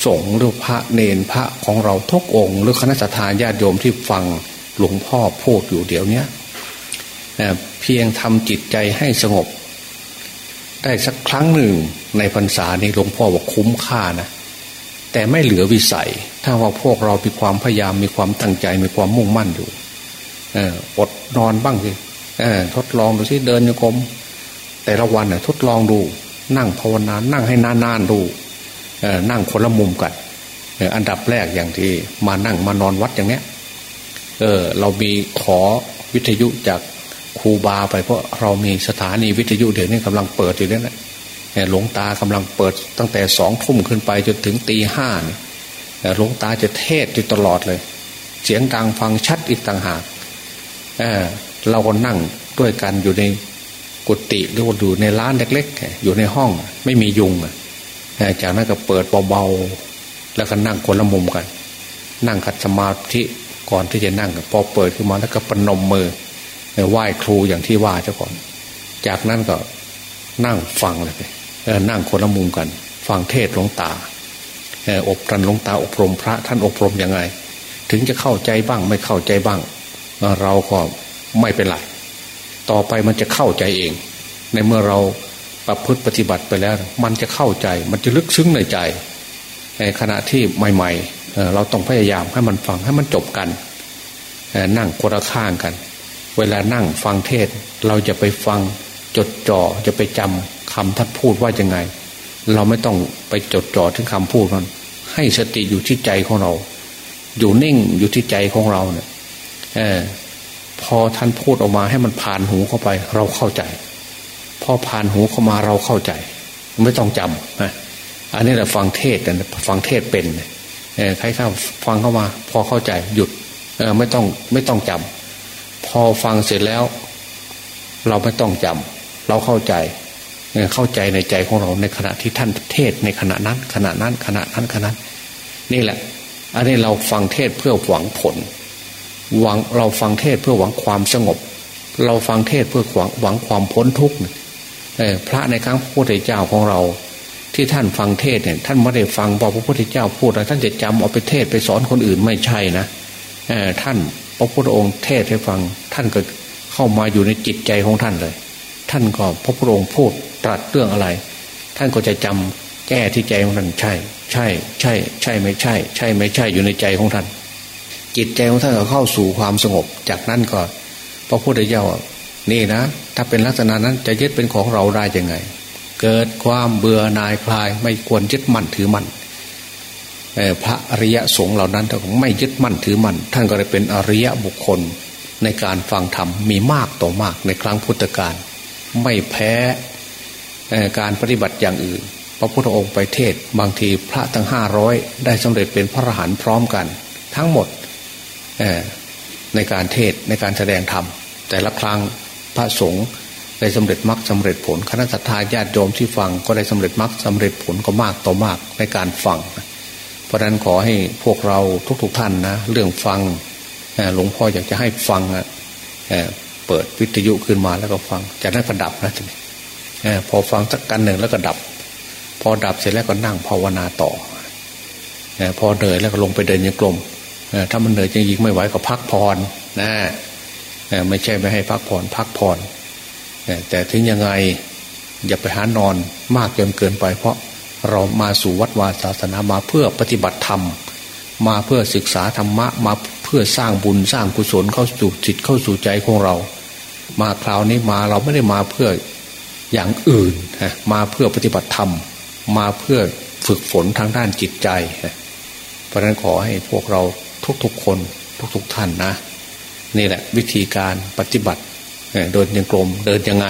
A: สงฆ์หรือพระเนนพระของเราทุกองค์ หรือคณะสัตยาญาติโยมที่ฟังหลวงพ่อพูดอยู่เดี๋ยวนี้เพียงทำจิตใจให้สงบ ได้สักครั้งหนึ่งในพรรษานี้หลวงพ่อบอกคุ้มค่านะแต่ไม่เหลือวิสัย ถ้าว่าพวกเรามีความพยายามมีความตั้งใจมีความมุ่งมั่นอยู่อดนอนบ้างสิทดลองดูสิเดินโยกมแต่ละวันน่ทดลองดู นั่งภาวนานั่งให้นานๆดู นั่งคนละมุมกันอันดับแรกอย่างที่มานั่งมานอนวัดอย่างเนี้ยเออเรามีขอวิทยุจากครูบาไปเพราะเรามีสถานีวิทยุเดี๋ยวนี้กำลังเปิดอยู่เนี่ยนะหลวงตากำลังเปิดตั้งแต่สองทุ่มขึ้นไปจนถึงตีห้าเนี่ยหลวงตาจะเทศอยู่ตลอดเลย เสียงดังฟังชัดอีกต่างหากเเราก็นั่งด้วยกันอยู่ในกุฏิหรือว่าอยู่ในร้านเล็ก ๆ อยู่ในห้องไม่มียุง จากนั้นก็เปิดเบาๆแล้วก็นั่งคนละมุมกัน นั่งคัดสมาธิก่อนที่จะนั่งพอเปิดขึ้นมาแล้วก็ปนมมือไหว้ครูอย่างที่ว่าเจ้าก่อน จากนั้นก็นั่งฟังเลยนั่งคนละมุมกัน ฟังเทศหลวงตาอบรันหลวงตาอบรมพระท่านอบรมยังไง ถึงจะเข้าใจบ้างไม่เข้าใจบ้าง เราก็ไม่เป็นไรต่อไปมันจะเข้าใจเอง ในเมื่อเรา ประพฤติปฏิบัติไปแล้ว มันจะเข้าใจ มันจะลึกซึ้งในใจในขณะที่ใหม่ ๆ เราต้องพยายามให้มันฟังให้มันจบกัน นั่งคนละข้างกัน เวลานั่งฟังเทศ เราจะไปฟังจดจ่อจะไปจำคำท่านพูดว่ายังไง เราไม่ต้องไปจดจ่อถึงคำพูดมันให้สติอยู่ที่ใจของเรา อยู่นิ่งอยู่ที่ใจของเราเนี่ยพอท่านพูดออกมาให้มันผ่านหูเข้าไป เราเข้าใจ พอผ่านหูเข้ามาเราเข้าใจ ไม่ต้องจำนะอันนี้แหละฟังเทศนะฟังเทศเป็นใครเข้าฟังเข้ามา พอเข้าใจหยุดไม่ต้องไม่ต้องจำพอฟังเสร็จแล้ว เราไม่ต้องจำเราเข้าใจเข้าใจในใจของเราในขณะที่ท่านเทศในขณะนั้น ขณะนั้นขณะนั้นขณะนั้นนี่แหละ อันนี้เราฟังเทศเพื่อหวังผลหวังเราฟังเทศเพื่อหวังความสงบ เราฟังเทศเพื่อหวังหวังความพ้นทุกข์ พระในครั้งพระพุทธเจ้าของเรา ที่ท่านฟังเทศเนี่ยท่านไม่ได้ฟังบอกพระพุทธเจ้าพูดแล้วท่านจะจำเอาไปเทศไปสอนคนอื่นไม่ใช่นะท่านพระพุทธองค์เทศให้ฟังท่านก็เข้ามาอยู่ในจิตใจของท่านเลย ท่านก็พระพุทธองค์พูดตรัสเรื่องอะไร ท่านก็จะจำแก้ที่ใจของท่านใช่ ใช่ ใช่ ใช่ไม่ใช่ ใช่ไม่ใช่อยู่ในใจของท่าน จิตใจของท่านก็เข้าสู่ความสงบ จากนั้นก็พระพุทธเจ้า นี่นะ ถ้าเป็นลักษณะนั้นจะยึดเป็นของเราได้ยังไง เกิดความเบื่อหน่ายคลาย ไม่ควรยึดมั่นถือมั่นพระอริยสงฆ์เหล่านั้นถ้าไม่ยึดมั่นถือมั่นท่านก็เลยเป็นอริยบุคคลในการฟังธรรมมีมากต่อมากในครั้งพุทธกาลไม่แพ้การปฏิบัติอย่างอื่น พระพุทธองค์ไปเทศบางทีพระทั้งห้าร้อยได้สำเร็จเป็นพระอรหันต์พร้อมกัน ทั้งหมดในการเทศในการแสดงธรรมแต่ละครั้ง พระสงฆ์ได้สำเร็จมรรคสาเร็จผล คณะสัตยาญาติโยมที่ฟังก็ได้สำเร็จมรรคสาเร็จผลก็มากต่อมากในการฟัง เพราะนั้นขอให้พวกเราทุกๆทท่านนะเรื่องฟังหลวงพ่ออยากจะให้ฟังเปิดวิทยุขึ้นมาแล้วก็ฟังจากนั้นก็ดับนะทีนี้พอฟังสักกันหนึ่งแล้วก็ดับ พอดับเสร็จแล้วก็นั่งภาวนาต่อพอเหนื่อยแล้วก็ลงไปเดินยังกลมถ้ามันเหนื่อยจริงๆไม่ไหวก็พักผ่อนนะ ไม่ใช่ไม่ให้พักผ่อนพักผ่อนแต่ถึงยังไงอย่าไปหานอนมากจนเกินไปเพราะเรามาสู่วัดวาศาสนามาเพื่อปฏิบัติธรรม มาเพื่อศึกษาธรรมะมาเพื่อสร้างบุญสร้างกุศลเข้าสู่จิตเข้าสู่ใจของเรา มาคราวนี้มาเราไม่ได้มาเพื่ออย่างอื่นมาเพื่อปฏิบัติธรรม มาเพื่อฝึกฝนทางด้านจิตใจ เพราะนั้นขอให้พวกเราทุกๆคนทุกๆท่านนะ นี่แหละ วิธีการปฏิบัติเดินยังกลมเดินยังไง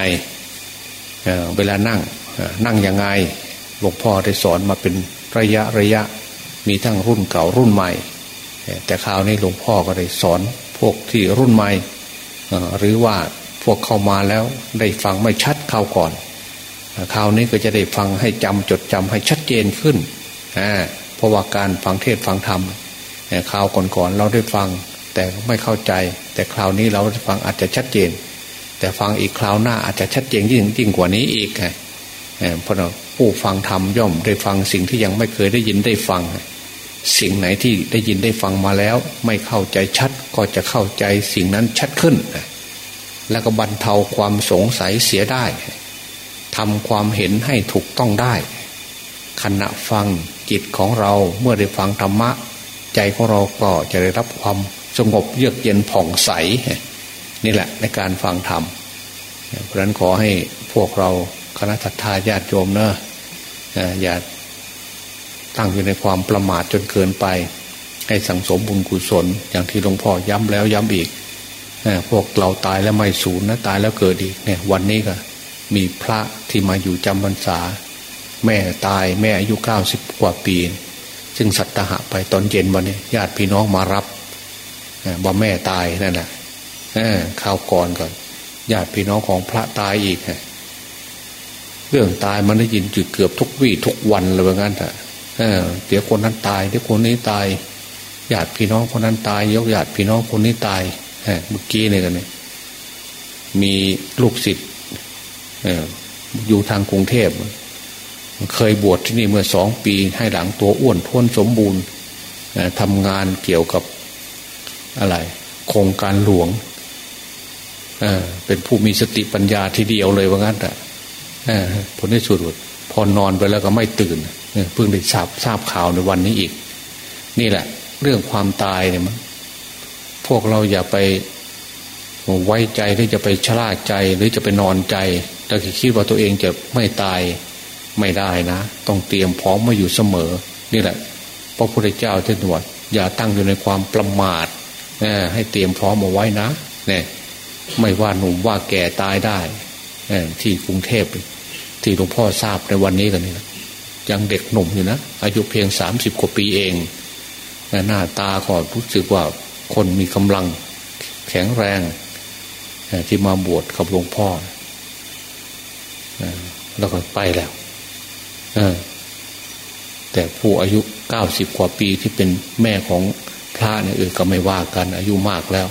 A: เวลานั่งนั่งยังไงหลวงพ่อได้สอนมาเป็นระยะระยะมีทั้งรุ่นเก่ารุ่นใหม่ แต่คราวนี้หลวงพ่อก็ได้สอนพวกที่รุ่นใหม่หรือว่าพวกเข้ามาแล้วได้ฟังไม่ชัดข้าก่อนคราวนี้ก็จะได้ฟังให้จำจดจำให้ชัดเจนขึ้นเพราะว่าการฟังเทศฟังธรรมคราวก่อนๆเราได้ฟัง แต่ไม่เข้าใจ แต่คราวนี้เราฟังอาจจะชัดเจน แต่ฟังอีกคราวหน้าอาจจะชัดเจนยิ่งยิ่งกว่านี้อีกไงเพราะผู้ฟังธรรมย่อมได้ฟังสิ่งที่ยังไม่เคยได้ยินได้ฟัง สิ่งไหนที่ได้ยินได้ฟังมาแล้ว ไม่เข้าใจชัดก็จะเข้าใจสิ่งนั้นชัดขึ้น แล้วก็บรรเทาความสงสัยเสียได้ทำความเห็นให้ถูกต้องได้ ขณะฟังจิตของเราเมื่อได้ฟังธรรมะ ใจของเราก็จะได้รับความ สงบเยือกเย็นผ่องใส นี่แหละในการฟังธรรม เพราะนั้นขอให้พวกเราคณะทัดทาญาติโยมเนอะอย่าตั้งอยู่ในความประมาทจนเกินไป ให้สังสมบุญกุศล อย่างที่หลวงพ่อย้ำแล้วย้ำอีกพวกเราตายแล้วไม่สูญนะตายแล้วเกิดอีกเนี่ย วันนี้ก็มีพระที่มาอยู่จำพรรษา แม่ตายแม่อายุเก้าสิบกว่าปี ซึ่งสัตหะไปตอนเย็นวันนี้ญาติพี่น้องมารับ ว่าแม่ตายนั่นแหละข่าวก่อนก่อนญาติพี่น้องของพระตายอีกเรื่องตายมันได้ยินจุดเกือบทุกวี่ทุกวันเลยว่างั้นเถอะเดี๋ยวคนนั้นตายเดี๋ยวคนนี้ตายญาติพี่น้องคนนั้นตายยกญาติพี่น้องคนนี้ตายเมื่อกี้เนี่ยกันเนี่ยมีลูกศิษย์อยู่ทางกรุงเทพเคยบวชที่นี่เมื่อสองปีให้หลังตัวอ้วนท้วนสมบูรณ์ทำงานเกี่ยวกับ อะไร โครงการหลวงเป็นผู้มีสติปัญญาทีเดียวเลยว่างั้นแต่ผลที่สุดพอนอนไปแล้วก็ไม่ตื่นเพิ่งได้ทราบทราบข่าวในวันนี้อีก นี่แหละ เรื่องความตายเนี่ยมันพวกเราอย่าไปไว้ใจหรือจะไปชราใจหรือจะไปนอนใจแต่คิดว่าตัวเองจะไม่ตายไม่ได้นะ ต้องเตรียมพร้อมมาอยู่เสมอ นี่แหละพระพุทธเจ้าท่านบอกอย่าตั้งอยู่ในความประมาท ให้เตรียมพร้อมเอาไว้นะเนี่ยไม่ว่าหนุ่มว่าแก่ตายได้ที่กรุงเทพที่หลวงพ่อทราบในวันนี้กันนี่ยังเด็กหนุ่มอยู่นะอายุเพียงสามสิบกว่าปีเองหน้าตาก็รู้สึกว่าคนมีกำลังแข็งแรงที่มาบวชกับหลวงพ่อแล้วก็ไปแล้วแต่ผู้อายุเก้าสิบกว่าปีที่เป็นแม่ของ พระเนี่ยเออก็ไม่ว่ากันอายุมากแล้ว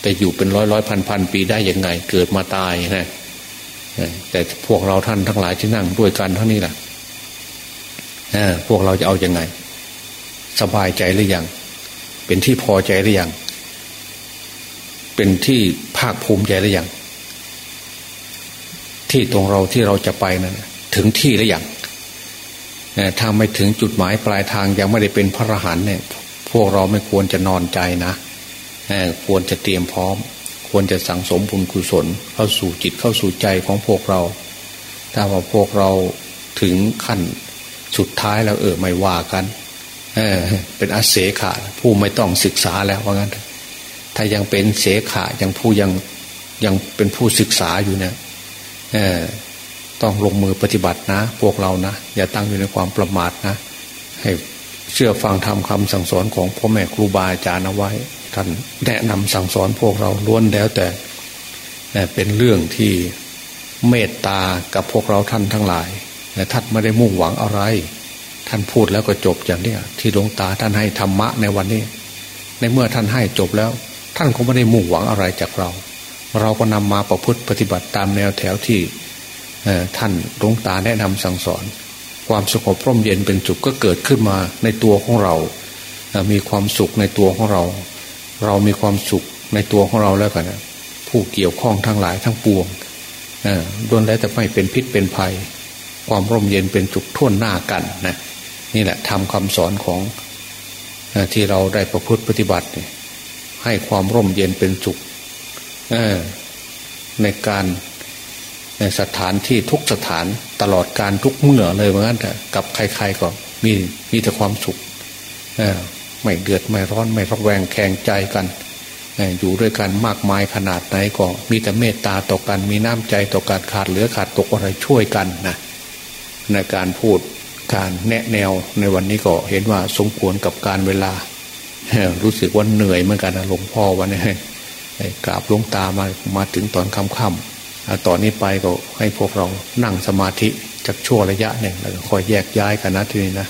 A: แต่อยู่เป็นร้อยร้อยพันพันปีได้ยังไง เกิดมาตายนะแต่พวกเราท่านทั้งหลายที่นั่งด้วยกันเท่านี้แหละพวกเราจะเอาอยัางไง สบายใจหรือยัง เป็นที่พอใจหรือยัง เป็นที่ภาคภูมิใจหรือยัง ที่ตรงเราที่เราจะไปนั้นถึงที่หรือยังถ้าไม่ถึงจุดหมายปลายทางยังไม่ได้เป็นพระอรหันต์เนี่ย พวกเราไม่ควรจะนอนใจนะควรจะเตรียมพร้อม ควรจะสั่งสมบุญกุศลเข้าสู่จิตเข้าสู่ใจของพวกเรา ถ้าว่าพวกเราถึงขั้นสุดท้ายแล้วเออไม่ว่ากันเเป็นอาเสขะผู้ไม่ต้องศึกษาแล้วว่างั้น ถ้ายังเป็นเสขะยังผู้ยังยังเป็นผู้ศึกษาอยู่เนี่ยต้องลงมือปฏิบัตินะ พวกเรานะ อย่าตั้งอยู่ในความประมาทนะ ให้ เชื่อฟังทำคำสั่งสอนของพ่อแม่ครูบาอาจารย์เอาไว้ ท่านแนะนำสั่งสอนพวกเราล้วนแล้วแต่เป็นเรื่องที่เมตตากับพวกเราท่านทั้งหลายแต่ท่านไม่ได้มุ่งหวังอะไร ท่านพูดแล้วก็จบอย่างนี้ที่หลวงตาท่านให้ธรรมะในวันนี้ ในเมื่อท่านให้จบแล้ว ท่านคงไม่ได้มุ่งหวังอะไรจากเรา เราก็นำมาประพฤติปฏิบัติตามแนวแถวที่ท่านหลวงตาแนะนำสั่งสอน ความสงบร่มเย็นเป็นสุขก็เกิดขึ้นมาในตัวของเรา มีความสุขในตัวของเรา เรามีความสุขในตัวของเราแล้วกันผู้เกี่ยวข้องทั้งหลายทั้งปวงล้วนแล้วแต่ไม่เป็นพิษเป็นภัย ความร่มเย็นเป็นสุขท่วนหน้ากันนะนี่แหละทำคำสอนของที่เราได้ประพฤติปฏิบัติให้ความร่มเย็นเป็นสุขในการ สถานที่ทุกสถานตลอดการทุกเมื่อเลยเหมือนกันกับใครๆก็มีมีแต่ความสุขไม่เดือดไม่ร้อนไม่ระแวงแข่งใจกันอยู่ด้วยกันมากมายขนาดไหนก็มีแต่เมตตาต่อกันมีน้ำใจต่อการขาดเหลือขาดตกอะไรช่วยกันนะในการพูดการแนะแนวในวันนี้ก็เห็นว่าสมควรกับการเวลา รู้สึกว่าเหนื่อยเหมือนกันนะหลวงพ่อวันนี้กราบหลวงตามามาถึงตอนค่ำ ต่อนนี้ไปก็ให้พวกเรานั่งสมาธิจากชั่วระยะหนึ่งแล้วก็คอยแยกย้ายกันนะทีนี้นะ